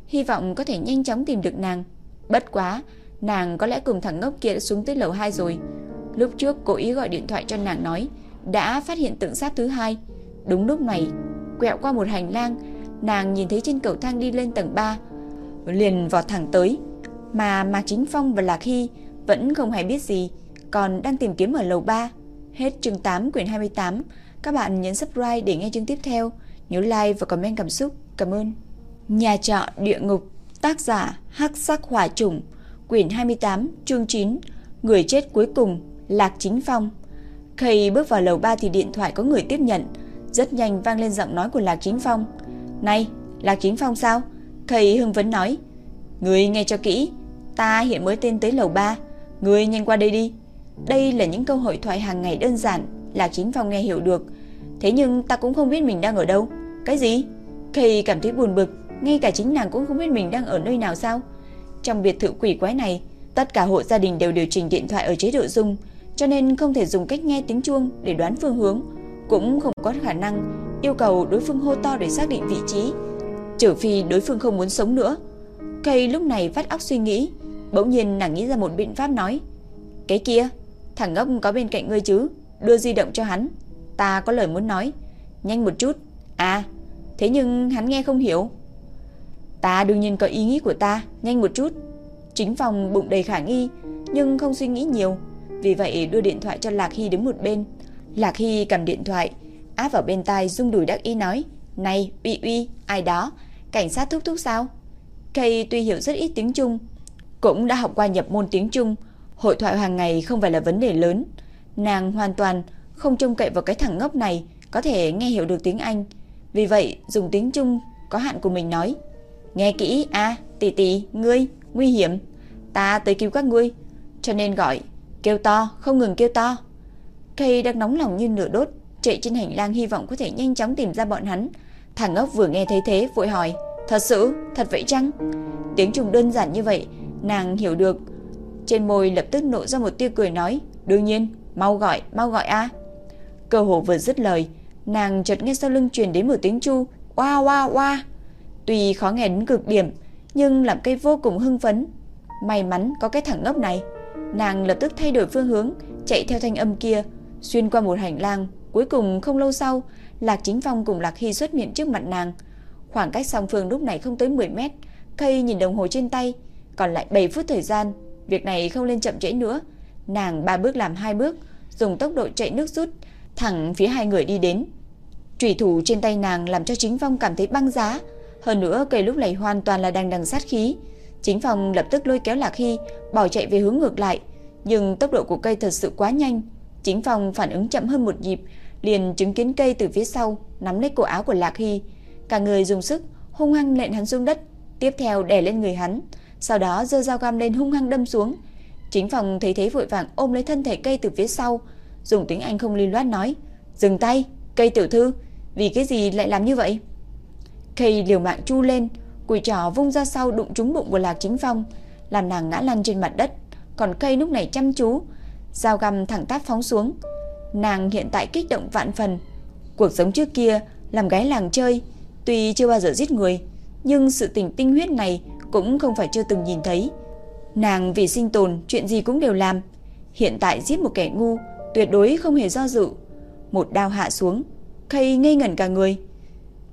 hy vọng có thể nhanh chóng tìm được nàng. Bất quá, nàng có lẽ cùng thằng ngốc kia đã xuống tới lầu 2 rồi. Lúc trước cố ý gọi điện thoại cho nàng nói đã phát hiện tượng sát thứ hai. Đúng lúc này, quẹo qua một hành lang, nàng nhìn thấy trên cầu thang đi lên tầng 3, liền vọt thẳng tới, mà Mạc Chính Phong và Lạc Hy vẫn không hề biết gì, còn đang tìm kiếm ở lầu 3. Hết chương 8 quyển 28, các bạn nhấn subscribe để nghe chương tiếp theo, nhớ like và comment cảm xúc. Cảm ơn. Nhà trọ địa ngục, tác giả Hắc Sắc Hỏa Trùng, quyển 28, chương 9, người chết cuối cùng, Lạc Chính Phong. Khi bước vào lầu 3 thì điện thoại có người tiếp nhận, rất nhanh vang lên giọng nói của Lạc Chính Phong. "Này, Lạc Chính Phong sao?" Thầy hưng vấn nói. "Ngươi nghe cho kỹ, ta hiện mới tên tới lầu 3, ngươi nhanh qua đây đi." Đây là những câu hội thoại hàng ngày đơn giản, Lạc Chính Phong nghe hiểu được. Thế nhưng ta cũng không biết mình đang ở đâu. Cái gì? Khi cảm thấy buồn bực, ngay cả chính nàng cũng không biết mình đang ở nơi nào sao? Trong biệt thự quỷ quái này, tất cả hộ gia đình đều điều chỉnh điện thoại ở chế độ rung, cho nên không thể dùng cách nghe tiếng chuông để đoán phương hướng, cũng không có khả năng yêu cầu đối phương hô to để xác định vị trí, trừ phi đối phương không muốn sống nữa. Kay lúc này vắt óc suy nghĩ, bỗng nhiên nàng nghĩ ra một biện pháp nói: "Cái kia, thằng ngốc có bên cạnh ngươi chứ, đưa di động cho hắn, ta có lời muốn nói, nhanh một chút." À, thế nhưng hắn nghe không hiểu. Ta đương nhiên có ý nghĩ của ta, nhanh một chút. Chính phòng bụng đầy khả nghi, nhưng không suy nghĩ nhiều, vì vậy đưa điện thoại cho Lạc Hy đứng một bên. Lạc Hy cầm điện thoại, áp vào bên tai rung đùi đắc ý nói, "Này, Uy Uy, ai đó, cảnh sát thúc thúc sao?" Kay tuy hiểu rất ít tiếng Trung, cũng đã học qua nhập môn tiếng Trung, hội thoại hàng ngày không phải là vấn đề lớn. Nàng hoàn toàn không trông cậy vào cái thằng ngốc này có thể nghe hiểu được tiếng Anh. Vì vậy, dùng tiếng Trung có hạn của mình nói. Nghe kỹ, a tỷ tỷ, ngươi, nguy hiểm. Ta tới cứu các ngươi. Cho nên gọi, kêu to, không ngừng kêu to. Kay đang nóng lòng như lửa đốt, chạy trên hành lang hy vọng có thể nhanh chóng tìm ra bọn hắn. Thằng ngốc vừa nghe thấy thế vội hỏi, thật sự, thật vậy chăng? Tiếng trùng đơn giản như vậy, nàng hiểu được. Trên môi lập tức nộ ra một tia cười nói, đương nhiên, mau gọi, mau gọi a. Cơ hồ vừa dứt lời, nàng chợt nghe sau lưng truyền đến một tiếng chu, oa oa oa. Tuy khó nghe đến cực điểm, nhưng làm cây vô cùng hưng phấn. May mắn có cái thằng ngốc này, nàng lập tức thay đổi phương hướng, chạy theo thanh âm kia, xuyên qua một hành lang, cuối cùng không lâu sau, Lạc Chính Phong cùng Lạc Hy xuất hiện trước mặt nàng. Khoảng cách song phương lúc này không tới 10 mét, Cây nhìn đồng hồ trên tay, còn lại 7 phút thời gian, việc này không lên chậm trễ nữa. Nàng ba bước làm hai bước, dùng tốc độ chạy nước rút, thẳng phía hai người đi đến. Trùy thủ trên tay nàng làm cho Chính Phong cảm thấy băng giá, hơn nữa cây lúc này hoàn toàn là đang đằng sát khí. Chính phòng lập tức lôi kéo Lạc Hy bỏ chạy về hướng ngược lại, nhưng tốc độ của cây thật sự quá nhanh. Chính phòng phản ứng chậm hơn một nhịp, liền chứng kiến cây từ phía sau nắm lấy cổ áo của Lạc Hy, cả người dùng sức hung hăng lệnh hắn xuống đất, tiếp theo đè lên người hắn, sau đó giơ dao găm lên hung hăng đâm xuống. Chính phòng thấy thế vội vàng ôm lấy thân thể cây từ phía sau, dùng tiếng Anh không liên loát nói: "Dừng tay, cây tiểu thư, vì cái gì lại làm như vậy?" Khi liều mạng chu lên, cùi trỏ vung ra sau đụng trúng bụng của Lạc Chính Phong, làm nàng ngã lăn trên mặt đất, còn cây lúc này chăm chú, dao găm thẳng tắp phóng xuống. Nàng hiện tại kích động vạn phần. Cuộc sống trước kia làm gái làng chơi, tuy chưa bao giờ giết người, nhưng sự tình tinh huyết này cũng không phải chưa từng nhìn thấy. Nàng vì sinh tồn, chuyện gì cũng đều làm. Hiện tại giết một kẻ ngu, tuyệt đối không hề do dự. Một đao hạ xuống, Kay ngây ngẩn cả người.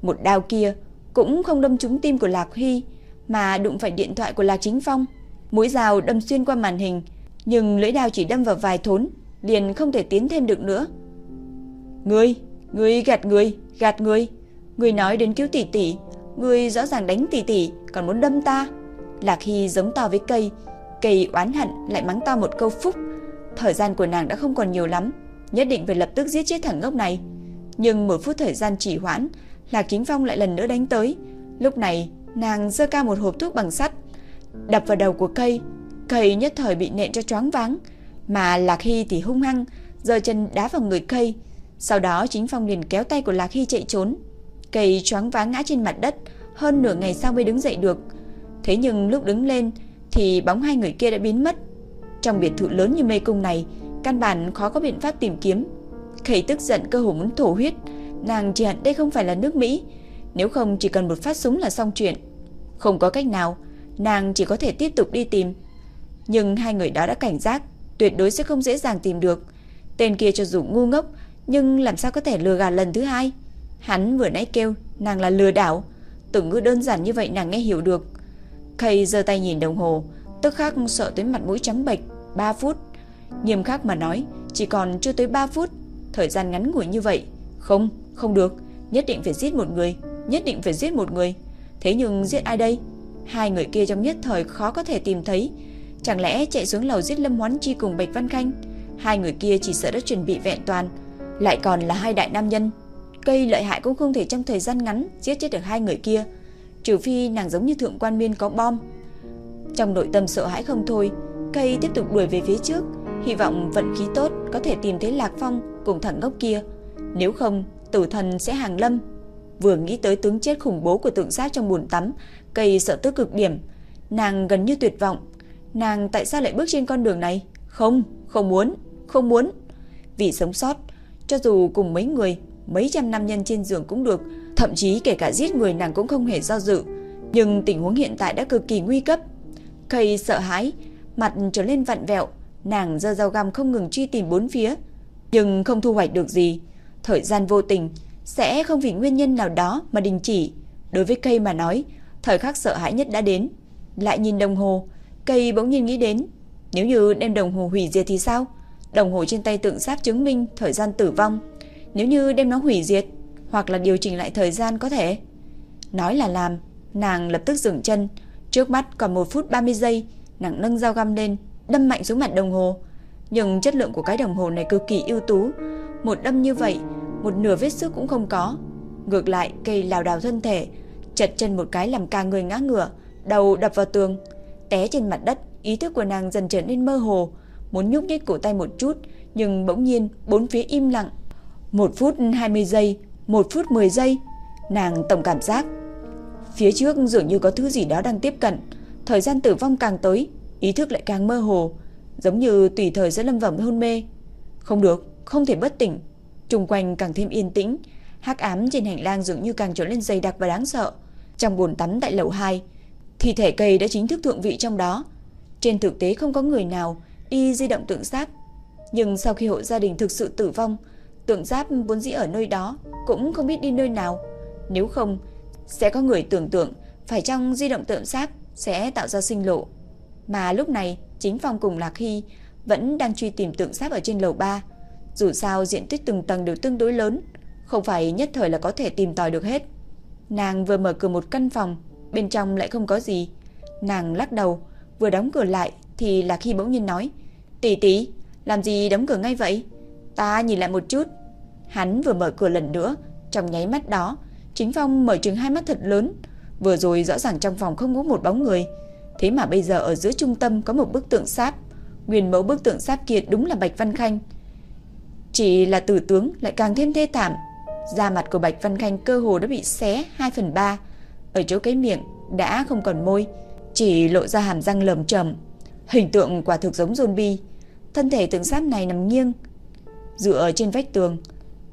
Một đao kia cũng không đâm trúng tim của Lạc Hy, mà đụng phải điện thoại của Lạc Chính Phong. Mũi dao đâm xuyên qua màn hình, nhưng lưỡi dao chỉ đâm vào vài thốn, liền không thể tiến thêm được nữa. Ngươi, ngươi gạt ngươi gạt ngươi Ngươi nói đến cứu tỷ tỷ, ngươi rõ ràng đánh tỷ tỷ, còn muốn đâm ta. Lạc Hy giống to với cây, cây oán hận lại mắng to một câu phúc. Thời gian của nàng đã không còn nhiều lắm, nhất định phải lập tức giết chết thằng ngốc này. Nhưng một phút thời gian chỉ hoãn, là kính Phong lại lần nữa đánh tới. Lúc này, nàng giơ cao một hộp thuốc bằng sắt, đập vào đầu của cây. Cây nhất thời bị nện cho choáng váng, mà Lạc Hy thì hung hăng, giơ chân đá vào người cây. Sau đó Chính Phong liền kéo tay của Lạc Hy chạy trốn. Cây choáng váng ngã trên mặt đất, hơn nửa ngày sau mới đứng dậy được. Thế nhưng lúc đứng lên thì bóng hai người kia đã biến mất. Trong biệt thự lớn như mê cung này, căn bản khó có biện pháp tìm kiếm. Khẩy tức giận cơ hồ muốn thổ huyết, nàng chỉ hận đây không phải là nước Mỹ, nếu không chỉ cần một phát súng là xong chuyện. Không có cách nào, nàng chỉ có thể tiếp tục đi tìm. Nhưng hai người đó đã cảnh giác, tuyệt đối sẽ không dễ dàng tìm được. Tên kia cho dù ngu ngốc, nhưng làm sao có thể lừa gạt lần thứ hai? Hắn vừa nãy kêu nàng là lừa đảo, từng ngữ đơn giản như vậy nàng nghe hiểu được. Kay giơ tay nhìn đồng hồ, tức khắc sợ tới mặt mũi trắng bệch, 3 phút. Nghiêm khắc mà nói, chỉ còn chưa tới 3 phút, thời gian ngắn ngủi như vậy, không, không được, nhất định phải giết một người, nhất định phải giết một người. Thế nhưng giết ai đây? Hai người kia trong nhất thời khó có thể tìm thấy, chẳng lẽ chạy xuống lầu giết Lâm Hoán Chi cùng Bạch Văn Khanh? Hai người kia chỉ sợ đã chuẩn bị vẹn toàn, lại còn là hai đại nam nhân. Cây lợi hại cũng không thể trong thời gian ngắn giết chết được hai người kia, trừ phi nàng giống như thượng quan miên có bom. Trong nội tâm sợ hãi không thôi, cây tiếp tục đuổi về phía trước, hy vọng vận khí tốt có thể tìm thấy Lạc Phong cùng thằng ngốc kia. Nếu không, tử thần sẽ hàng lâm. Vừa nghĩ tới tướng chết khủng bố của tượng sát trong bồn tắm, cây sợ tới cực điểm. Nàng gần như tuyệt vọng. Nàng tại sao lại bước trên con đường này? Không, không muốn, không muốn. Vì sống sót, cho dù cùng mấy người, mấy trăm nam nhân trên giường cũng được, thậm chí kể cả giết người nàng cũng không hề do dự. Nhưng tình huống hiện tại đã cực kỳ nguy cấp. Cây sợ hãi, mặt trở lên vặn vẹo, nàng giơ dao găm không ngừng truy tìm bốn phía, nhưng không thu hoạch được gì. Thời gian vô tình sẽ không vì nguyên nhân nào đó mà đình chỉ. Đối với cây mà nói, thời khắc sợ hãi nhất đã đến. Lại nhìn đồng hồ, cây bỗng nhiên nghĩ đến, nếu như đem đồng hồ hủy diệt thì sao? Đồng hồ trên tay tượng sáp chứng minh thời gian tử vong. Nếu như đem nó hủy diệt, hoặc là điều chỉnh lại thời gian có thể. Nói là làm, nàng lập tức dừng chân, trước mắt còn 1 phút 30 giây, nàng nâng dao găm lên, đâm mạnh xuống mặt đồng hồ. Nhưng chất lượng của cái đồng hồ này cực kỳ ưu tú, một đâm như vậy, một nửa vết sức cũng không có. Ngược lại, cây lào đảo thân thể, chật chân một cái làm cả người ngã ngửa, đầu đập vào tường, té trên mặt đất, ý thức của nàng dần trở nên mơ hồ, muốn nhúc nhích cổ tay một chút, nhưng bỗng nhiên bốn phía im lặng. Một phút 20 giây, một phút 10 giây, nàng tổng cảm giác phía trước dường như có thứ gì đó đang tiếp cận, thời gian tử vong càng tới, ý thức lại càng mơ hồ, giống như tùy thời sẽ lâm vào hôn mê. Không được, không thể bất tỉnh. Trung quanh càng thêm yên tĩnh, hắc ám trên hành lang dường như càng trở lên dày đặc và đáng sợ. Trong bồn tắm tại lầu 2, thi thể cây đã chính thức thượng vị trong đó. Trên thực tế không có người nào đi di động tượng giáp, nhưng sau khi hộ gia đình thực sự tử vong, tượng giáp vốn dĩ ở nơi đó cũng không biết đi nơi nào. Nếu không, sẽ có người tưởng tượng phải trong di động tượng giáp sẽ tạo ra sinh lộ. Mà lúc này, chính phòng cùng Lạc Hy vẫn đang truy tìm tượng giáp ở trên lầu 3. Dù sao diện tích từng tầng đều tương đối lớn, không phải nhất thời là có thể tìm tòi được hết. Nàng vừa mở cửa một căn phòng, bên trong lại không có gì. Nàng lắc đầu, vừa đóng cửa lại thì là khi bỗng nhiên nói: "Tỷ tỷ, làm gì đóng cửa ngay vậy? Ta nhìn lại một chút." Hắn vừa mở cửa lần nữa, trong nháy mắt đó, Chính Phong mở trừng hai mắt thật lớn, vừa rồi rõ ràng trong phòng không có một bóng người, thế mà bây giờ ở giữa trung tâm có một bức tượng sáp, nguyên mẫu bức tượng sáp kia đúng là Bạch Văn Khanh. Chỉ là tử tướng lại càng thêm thê thảm, da mặt của Bạch Văn Khanh cơ hồ đã bị xé 2 phần 3, ở chỗ cái miệng đã không còn môi, chỉ lộ ra hàm răng lởm chởm. Hình tượng quả thực giống zombie. Thân thể tượng sáp này nằm nghiêng, dựa trên vách tường,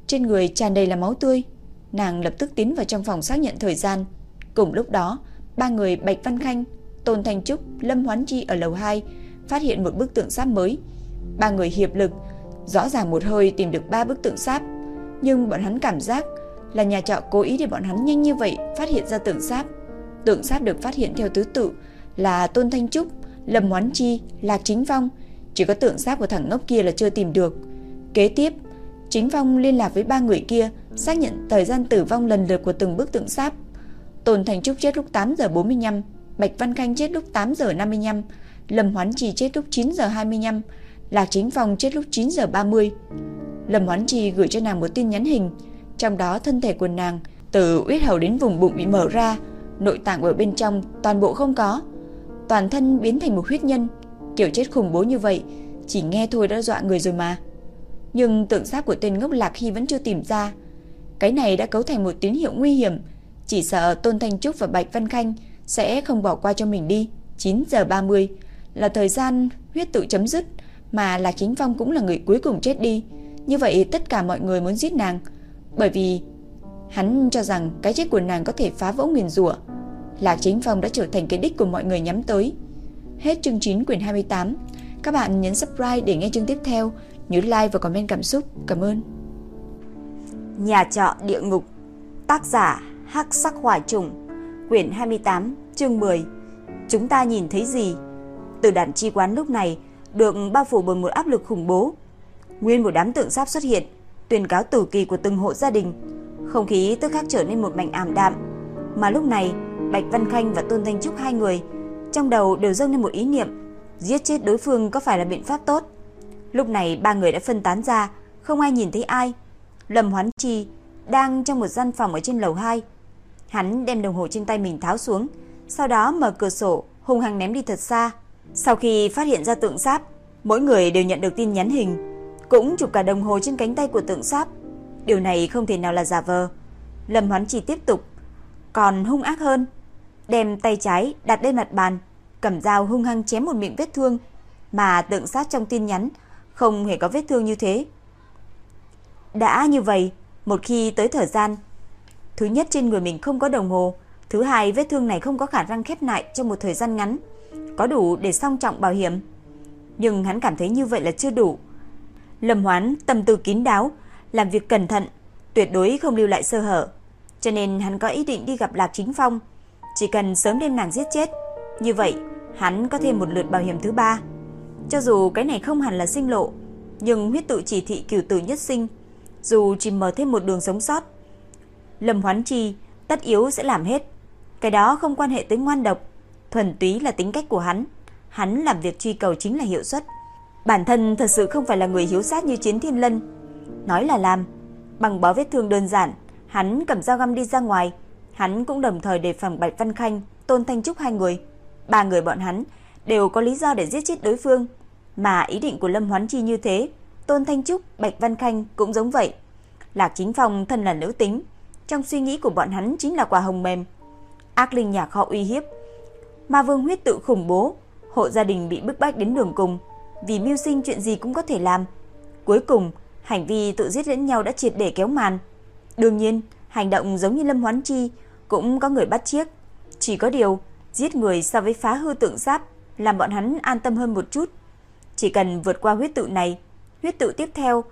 trên người tràn đầy là máu tươi. Nàng lập tức tiến vào trong phòng xác nhận thời gian. Cùng lúc đó, ba người Bạch Văn Khanh, Tôn Thanh Trúc, Lâm Hoán Chi ở lầu 2 phát hiện một bức tượng sáp mới. Ba người hiệp lực, rõ ràng một hơi tìm được ba bức tượng sáp, nhưng bọn hắn cảm giác là nhà trọ cố ý để bọn hắn nhanh như vậy phát hiện ra tượng sáp. Tượng sáp được phát hiện theo thứ tự là Tôn Thanh Trúc, Lâm Hoán Chi, Lạc Chính Phong, chỉ có tượng sáp của thằng ngốc kia là chưa tìm được. Kế tiếp, Chính Phong liên lạc với ba người kia, xác nhận thời gian tử vong lần lượt của từng bức tượng sáp. Tôn Thành Trúc chết lúc 8 giờ 45, Bạch Văn Khanh chết lúc 8 giờ 55, Lâm Hoán Trì chết lúc 9 giờ 25, Lạc Chính Phong chết lúc 9 giờ 30. Lâm Hoán Trì gửi cho nàng một tin nhắn hình, trong đó thân thể của nàng từ huyết hầu đến vùng bụng bị mở ra, nội tạng ở bên trong toàn bộ không có, toàn thân biến thành một huyết nhân, kiểu chết khủng bố như vậy, chỉ nghe thôi đã dọa người rồi mà. Nhưng tượng xác của tên ngốc Lạc Hy vẫn chưa tìm ra. Cái này đã cấu thành một tín hiệu nguy hiểm, chỉ sợ Tôn Thanh Trúc và Bạch Văn Khanh sẽ không bỏ qua cho mình đi. 9 giờ 30 là thời gian huyết tự chấm dứt, mà Lạc Chính Phong cũng là người cuối cùng chết đi. Như vậy tất cả mọi người muốn giết nàng, bởi vì hắn cho rằng cái chết của nàng có thể phá vỡ nguyền rủa. Lạc Chính Phong đã trở thành cái đích của mọi người nhắm tới. Hết chương 9 quyển 28. Các bạn nhấn subscribe để nghe chương tiếp theo. Nhớ like và comment cảm xúc. Cảm ơn. Nhà trọ địa ngục Tác giả Hắc Sắc Hỏa Trùng Quyển 28 chương 10 Chúng ta nhìn thấy gì? Từ đàn chi quán lúc này được bao phủ bởi một áp lực khủng bố. Nguyên một đám tượng sáp xuất hiện, tuyên cáo tử kỳ của từng hộ gia đình. Không khí tức khắc trở nên một mảnh ảm đạm. Mà lúc này, Bạch Văn Khanh và Tôn Thanh Trúc hai người trong đầu đều dâng lên một ý niệm, giết chết đối phương có phải là biện pháp tốt? Lúc này ba người đã phân tán ra, không ai nhìn thấy ai. Lâm Hoán Chi đang trong một gian phòng ở trên lầu 2. Hắn đem đồng hồ trên tay mình tháo xuống, sau đó mở cửa sổ, hung hăng ném đi thật xa. Sau khi phát hiện ra tượng sáp, mỗi người đều nhận được tin nhắn hình, cũng chụp cả đồng hồ trên cánh tay của tượng sáp. Điều này không thể nào là giả vờ. Lâm Hoán Chi tiếp tục, còn hung ác hơn, đem tay trái đặt lên mặt bàn, cầm dao hung hăng chém một miệng vết thương, mà tượng sát trong tin nhắn không hề có vết thương như thế. Đã như vậy, một khi tới thời gian, thứ nhất trên người mình không có đồng hồ, thứ hai vết thương này không có khả năng khép lại trong một thời gian ngắn, có đủ để song trọng bảo hiểm. Nhưng hắn cảm thấy như vậy là chưa đủ. Lâm Hoán tâm tư kín đáo, làm việc cẩn thận, tuyệt đối không lưu lại sơ hở. Cho nên hắn có ý định đi gặp Lạc Chính Phong, chỉ cần sớm đem nàng giết chết, như vậy hắn có thêm một lượt bảo hiểm thứ ba. Cho dù cái này không hẳn là sinh lộ, nhưng huyết tự chỉ thị cửu tử nhất sinh, dù chỉ mở thêm một đường sống sót, Lâm Hoán Chi tất yếu sẽ làm hết. Cái đó không quan hệ tới ngoan độc, thuần túy là tính cách của hắn. Hắn làm việc truy cầu chính là hiệu suất. Bản thân thật sự không phải là người hiếu sát như Chiến Thiên Lân. Nói là làm, bằng bó vết thương đơn giản, hắn cầm dao găm đi ra ngoài, hắn cũng đồng thời đề phòng Bạch Văn Khanh, Tôn Thanh Trúc hai người. Ba người bọn hắn đều có lý do để giết chết đối phương, mà ý định của Lâm Hoán Chi như thế, Tôn Thanh Trúc, Bạch Văn Khanh cũng giống vậy. Lạc Chính Phong thân là nữ tính, trong suy nghĩ của bọn hắn chính là quả hồng mềm. Ác linh nhà kho uy hiếp, Ma Vương huyết tự khủng bố, hộ gia đình bị bức bách đến đường cùng, vì mưu sinh chuyện gì cũng có thể làm. Cuối cùng, hành vi tự giết lẫn nhau đã triệt để kéo màn. Đương nhiên, hành động giống như Lâm Hoán Chi cũng có người bắt chiếc, chỉ có điều giết người so với phá hư tượng giáp làm bọn hắn an tâm hơn một chút. Chỉ cần vượt qua huyết tự này, huyết tự tiếp theo,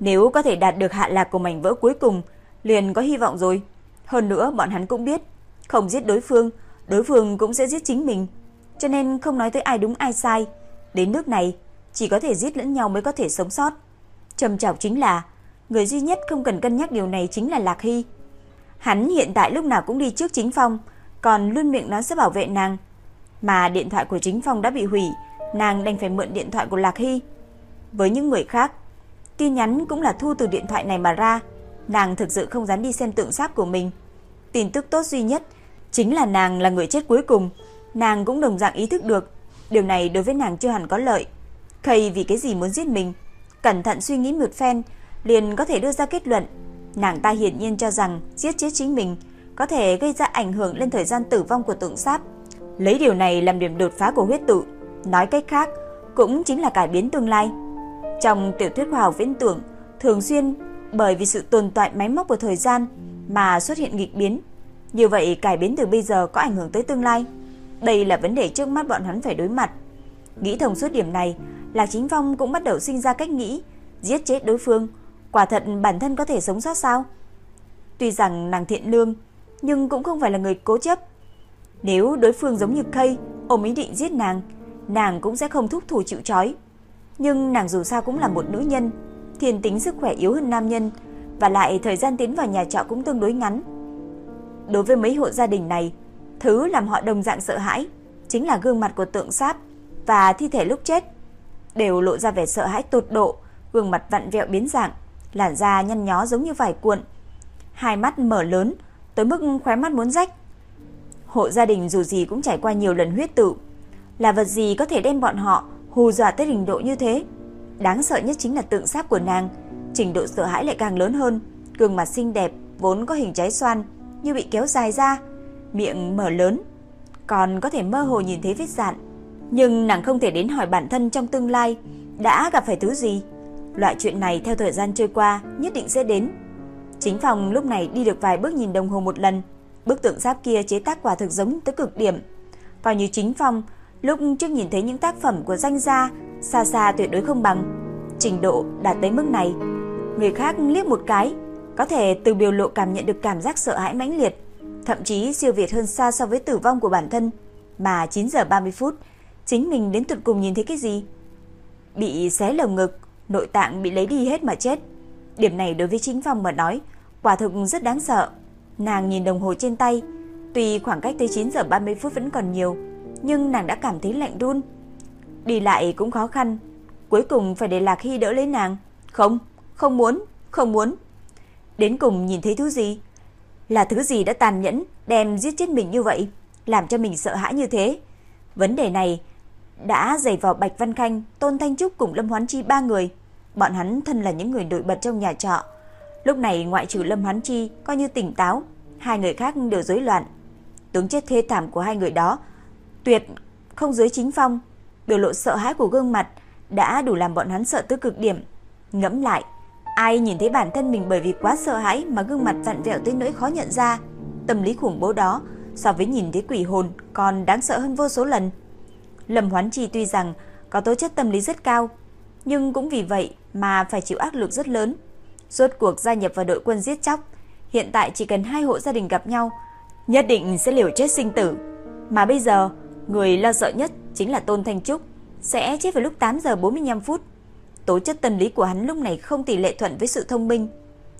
nếu có thể đạt được hạ lạc của mảnh vỡ cuối cùng, liền có hy vọng rồi. Hơn nữa bọn hắn cũng biết, không giết đối phương, đối phương cũng sẽ giết chính mình. Cho nên không nói tới ai đúng ai sai. Đến nước này, chỉ có thể giết lẫn nhau mới có thể sống sót. Trầm trọng chính là, người duy nhất không cần cân nhắc điều này chính là Lạc Hy. Hắn hiện tại lúc nào cũng đi trước chính phong, còn luôn miệng nói sẽ bảo vệ nàng. Mà điện thoại của chính phong đã bị hủy, nàng đành phải mượn điện thoại của Lạc Hy. Với những người khác, tin nhắn cũng là thu từ điện thoại này mà ra. Nàng thực sự không dám đi xem tượng sáp của mình. Tin tức tốt duy nhất chính là nàng là người chết cuối cùng. Nàng cũng đồng dạng ý thức được, điều này đối với nàng chưa hẳn có lợi. Khay vì cái gì muốn giết mình, cẩn thận suy nghĩ một phen, liền có thể đưa ra kết luận. Nàng ta hiển nhiên cho rằng giết chết chính mình có thể gây ra ảnh hưởng lên thời gian tử vong của tượng sáp. Lấy điều này làm điểm đột phá của huyết tự, nói cách khác, cũng chính là cải biến tương lai. Trong tiểu thuyết khoa học viễn tưởng, thường xuyên bởi vì sự tồn tại máy móc của thời gian mà xuất hiện nghịch biến. Như vậy cải biến từ bây giờ có ảnh hưởng tới tương lai. Đây là vấn đề trước mắt bọn hắn phải đối mặt. Nghĩ thông suốt điểm này, Lạc Chính Phong cũng bắt đầu sinh ra cách nghĩ, giết chết đối phương, quả thật bản thân có thể sống sót sao? Tuy rằng nàng thiện lương, nhưng cũng không phải là người cố chấp. Nếu đối phương giống như Kay, ôm ý định giết nàng, nàng cũng sẽ không thúc thủ chịu trói. Nhưng nàng dù sao cũng là một nữ nhân, thiên tính sức khỏe yếu hơn nam nhân, và lại thời gian tiến vào nhà trọ cũng tương đối ngắn. Đối với mấy hộ gia đình này, thứ làm họ đồng dạng sợ hãi chính là gương mặt của tượng sáp và thi thể lúc chết. Đều lộ ra vẻ sợ hãi tột độ, gương mặt vặn vẹo biến dạng, làn da nhăn nhó giống như vải cuộn, hai mắt mở lớn tới mức khóe mắt muốn rách. Hộ gia đình dù gì cũng trải qua nhiều lần huyết tự, là vật gì có thể đem bọn họ hù dọa tới trình độ như thế? Đáng sợ nhất chính là tượng sáp của nàng, trình độ sợ hãi lại càng lớn hơn, gương mặt xinh đẹp vốn có hình trái xoan như bị kéo dài ra, miệng mở lớn, còn có thể mơ hồ nhìn thấy vết dạn. Nhưng nàng không thể đến hỏi bản thân trong tương lai đã gặp phải thứ gì. Loại chuyện này theo thời gian trôi qua nhất định sẽ đến. Chính phòng lúc này đi được vài bước nhìn đồng hồ một lần, bức tượng giáp kia chế tác quả thực giống tới cực điểm. Coi như chính phòng, lúc trước nhìn thấy những tác phẩm của danh gia, xa xa tuyệt đối không bằng. Trình độ đạt tới mức này, người khác liếc một cái, có thể từ biểu lộ cảm nhận được cảm giác sợ hãi mãnh liệt, thậm chí siêu việt hơn xa so với tử vong của bản thân. Mà 9 giờ 30 phút, chính mình đến tận cùng nhìn thấy cái gì? Bị xé lồng ngực, nội tạng bị lấy đi hết mà chết. Điểm này đối với chính phòng mà nói, quả thực rất đáng sợ. Nàng nhìn đồng hồ trên tay, tuy khoảng cách tới 9 giờ 30 phút vẫn còn nhiều, nhưng nàng đã cảm thấy lạnh run. Đi lại cũng khó khăn, cuối cùng phải để Lạc Hy đỡ lấy nàng. Không, không muốn, không muốn. Đến cùng nhìn thấy thứ gì? Là thứ gì đã tàn nhẫn đem giết chết mình như vậy, làm cho mình sợ hãi như thế? Vấn đề này đã dày vào Bạch Văn Khanh, Tôn Thanh Trúc cùng Lâm Hoán Chi ba người. Bọn hắn thân là những người nổi bật trong nhà trọ. Lúc này ngoại trừ Lâm Hoán Chi coi như tỉnh táo, hai người khác đều rối loạn. Tướng chết thê thảm của hai người đó tuyệt không dưới chính phong, biểu lộ sợ hãi của gương mặt đã đủ làm bọn hắn sợ tới cực điểm. Ngẫm lại, ai nhìn thấy bản thân mình bởi vì quá sợ hãi mà gương mặt vặn vẹo tới nỗi khó nhận ra, tâm lý khủng bố đó so với nhìn thấy quỷ hồn còn đáng sợ hơn vô số lần. Lâm Hoán Chi tuy rằng có tố chất tâm lý rất cao, nhưng cũng vì vậy mà phải chịu áp lực rất lớn. Rốt cuộc gia nhập vào đội quân giết chóc, hiện tại chỉ cần hai hộ gia đình gặp nhau, nhất định sẽ liều chết sinh tử. Mà bây giờ, người lo sợ nhất chính là Tôn Thanh Trúc, sẽ chết vào lúc 8 giờ 45 phút. Tố chất tâm lý của hắn lúc này không tỷ lệ thuận với sự thông minh.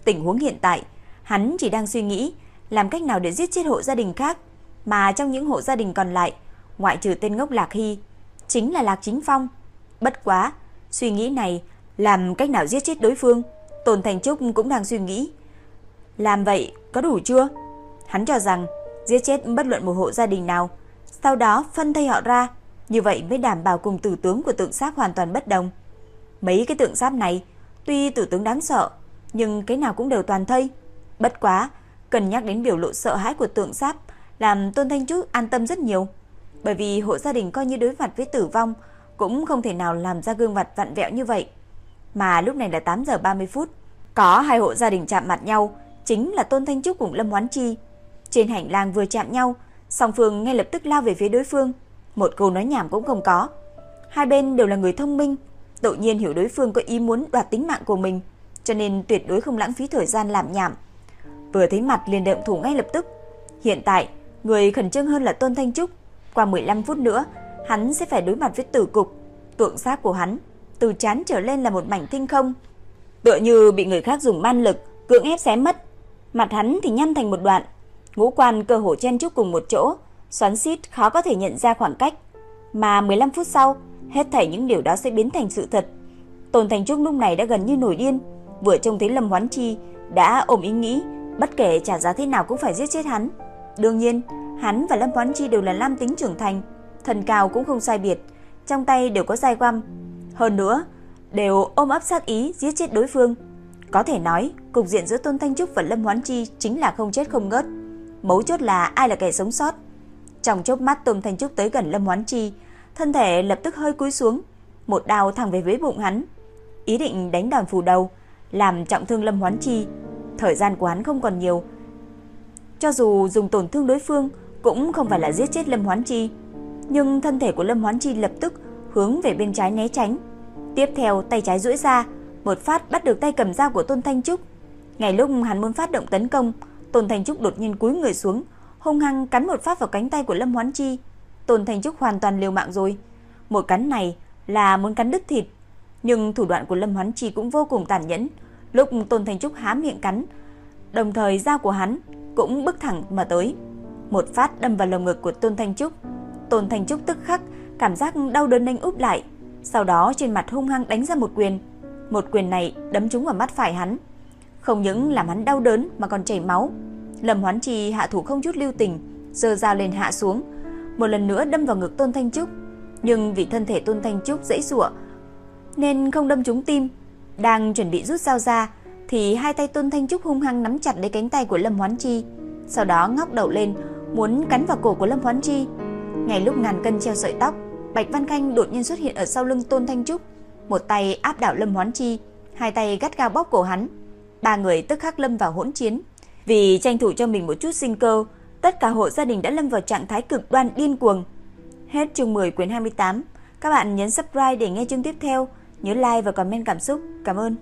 Tình huống hiện tại, hắn chỉ đang suy nghĩ làm cách nào để giết chết hộ gia đình khác, mà trong những hộ gia đình còn lại, ngoại trừ tên ngốc Lạc Hy, chính là Lạc Chính Phong. Bất quá, suy nghĩ này làm cách nào giết chết đối phương, Tôn Thành Trúc cũng đang suy nghĩ. Làm vậy có đủ chưa? Hắn cho rằng giết chết bất luận một hộ gia đình nào, sau đó phân thây họ ra, như vậy mới đảm bảo cùng tử tướng của tượng sáp hoàn toàn bất đồng. Mấy cái tượng sáp này, tuy tử tướng đáng sợ, nhưng cái nào cũng đều toàn thây. Bất quá, cần nhắc đến biểu lộ sợ hãi của tượng sáp, làm Tôn Thanh Trúc an tâm rất nhiều. Bởi vì hộ gia đình coi như đối mặt với tử vong, cũng không thể nào làm ra gương mặt vặn vẹo như vậy. Mà lúc này là 8 giờ 30 phút, có hai hộ gia đình chạm mặt nhau, chính là Tôn Thanh Trúc cùng Lâm Hoán Chi. Trên hành lang vừa chạm nhau, song phương ngay lập tức lao về phía đối phương, một câu nói nhảm cũng không có. Hai bên đều là người thông minh, tự nhiên hiểu đối phương có ý muốn đoạt tính mạng của mình, cho nên tuyệt đối không lãng phí thời gian làm nhảm. Vừa thấy mặt liền động thủ ngay lập tức. Hiện tại, người khẩn trương hơn là Tôn Thanh Trúc, qua 15 phút nữa, hắn sẽ phải đối mặt với tử cục. Tượng xác của hắn từ chán trở lên là một mảnh tinh không, tựa như bị người khác dùng man lực cưỡng ép xé mất. Mặt hắn thì nhăn thành một đoạn, ngũ quan cơ hồ chen chúc cùng một chỗ, xoắn xít khó có thể nhận ra khoảng cách. Mà 15 phút sau, hết thảy những điều đó sẽ biến thành sự thật. Tôn Thành Trúc lúc này đã gần như nổi điên, vừa trông thấy Lâm Hoán Chi đã ôm ý nghĩ bất kể trả giá thế nào cũng phải giết chết hắn. Đương nhiên, hắn và Lâm Hoán Chi đều là nam tính trưởng thành, thần cao cũng không sai biệt, trong tay đều có dai quăm. Hơn nữa, đều ôm ấp sát ý giết chết đối phương. Có thể nói, cục diện giữa Tôn Thanh Trúc và Lâm Hoán Chi chính là không chết không ngớt. Mấu chốt là ai là kẻ sống sót. Trong chốc mắt Tôn Thanh Trúc tới gần Lâm Hoán Chi, thân thể lập tức hơi cúi xuống, một đao thẳng về với bụng hắn. Ý định đánh đòn phủ đầu, làm trọng thương Lâm Hoán Chi. Thời gian của hắn không còn nhiều. Cho dù dùng tổn thương đối phương cũng không phải là giết chết Lâm Hoán Chi, nhưng thân thể của Lâm Hoán Chi lập tức hướng về bên trái né tránh. Tiếp theo tay trái duỗi ra, một phát bắt được tay cầm dao của Tôn Thanh Trúc. Ngay lúc hắn muốn phát động tấn công, Tôn Thanh Trúc đột nhiên cúi người xuống, hung hăng cắn một phát vào cánh tay của Lâm Hoán Chi. Tôn Thanh Trúc hoàn toàn liều mạng rồi. Một cắn này là muốn cắn đứt thịt, nhưng thủ đoạn của Lâm Hoán Chi cũng vô cùng tàn nhẫn. Lúc Tôn Thanh Trúc há miệng cắn, đồng thời dao của hắn cũng bước thẳng mà tới. Một phát đâm vào lồng ngực của Tôn Thanh Trúc. Tôn Thanh Trúc tức khắc cảm giác đau đớn nhanh úp lại, sau đó trên mặt hung hăng đánh ra một quyền. Một quyền này đấm trúng vào mắt phải hắn, không những làm hắn đau đớn mà còn chảy máu. Lâm Hoán Trì hạ thủ không chút lưu tình, giơ dao lên hạ xuống, một lần nữa đâm vào ngực Tôn Thanh Trúc, nhưng vì thân thể Tôn Thanh Trúc dãy giụa nên không đâm trúng tim. Đang chuẩn bị rút dao ra thì hai tay Tôn Thanh Trúc hung hăng nắm chặt lấy cánh tay của Lâm Hoán Chi, sau đó ngóc đầu lên muốn cắn vào cổ của Lâm Hoán Chi. Ngay lúc ngàn cân treo sợi tóc, Bạch Văn Khanh đột nhiên xuất hiện ở sau lưng Tôn Thanh Trúc, một tay áp đảo Lâm Hoán Chi, hai tay gắt gao bóp cổ hắn. Ba người tức khắc lâm vào hỗn chiến. Vì tranh thủ cho mình một chút sinh cơ, tất cả hộ gia đình đã lâm vào trạng thái cực đoan điên cuồng. Hết chương 10 quyển 28. Các bạn nhấn subscribe để nghe chương tiếp theo, nhớ like và comment cảm xúc. Cảm ơn.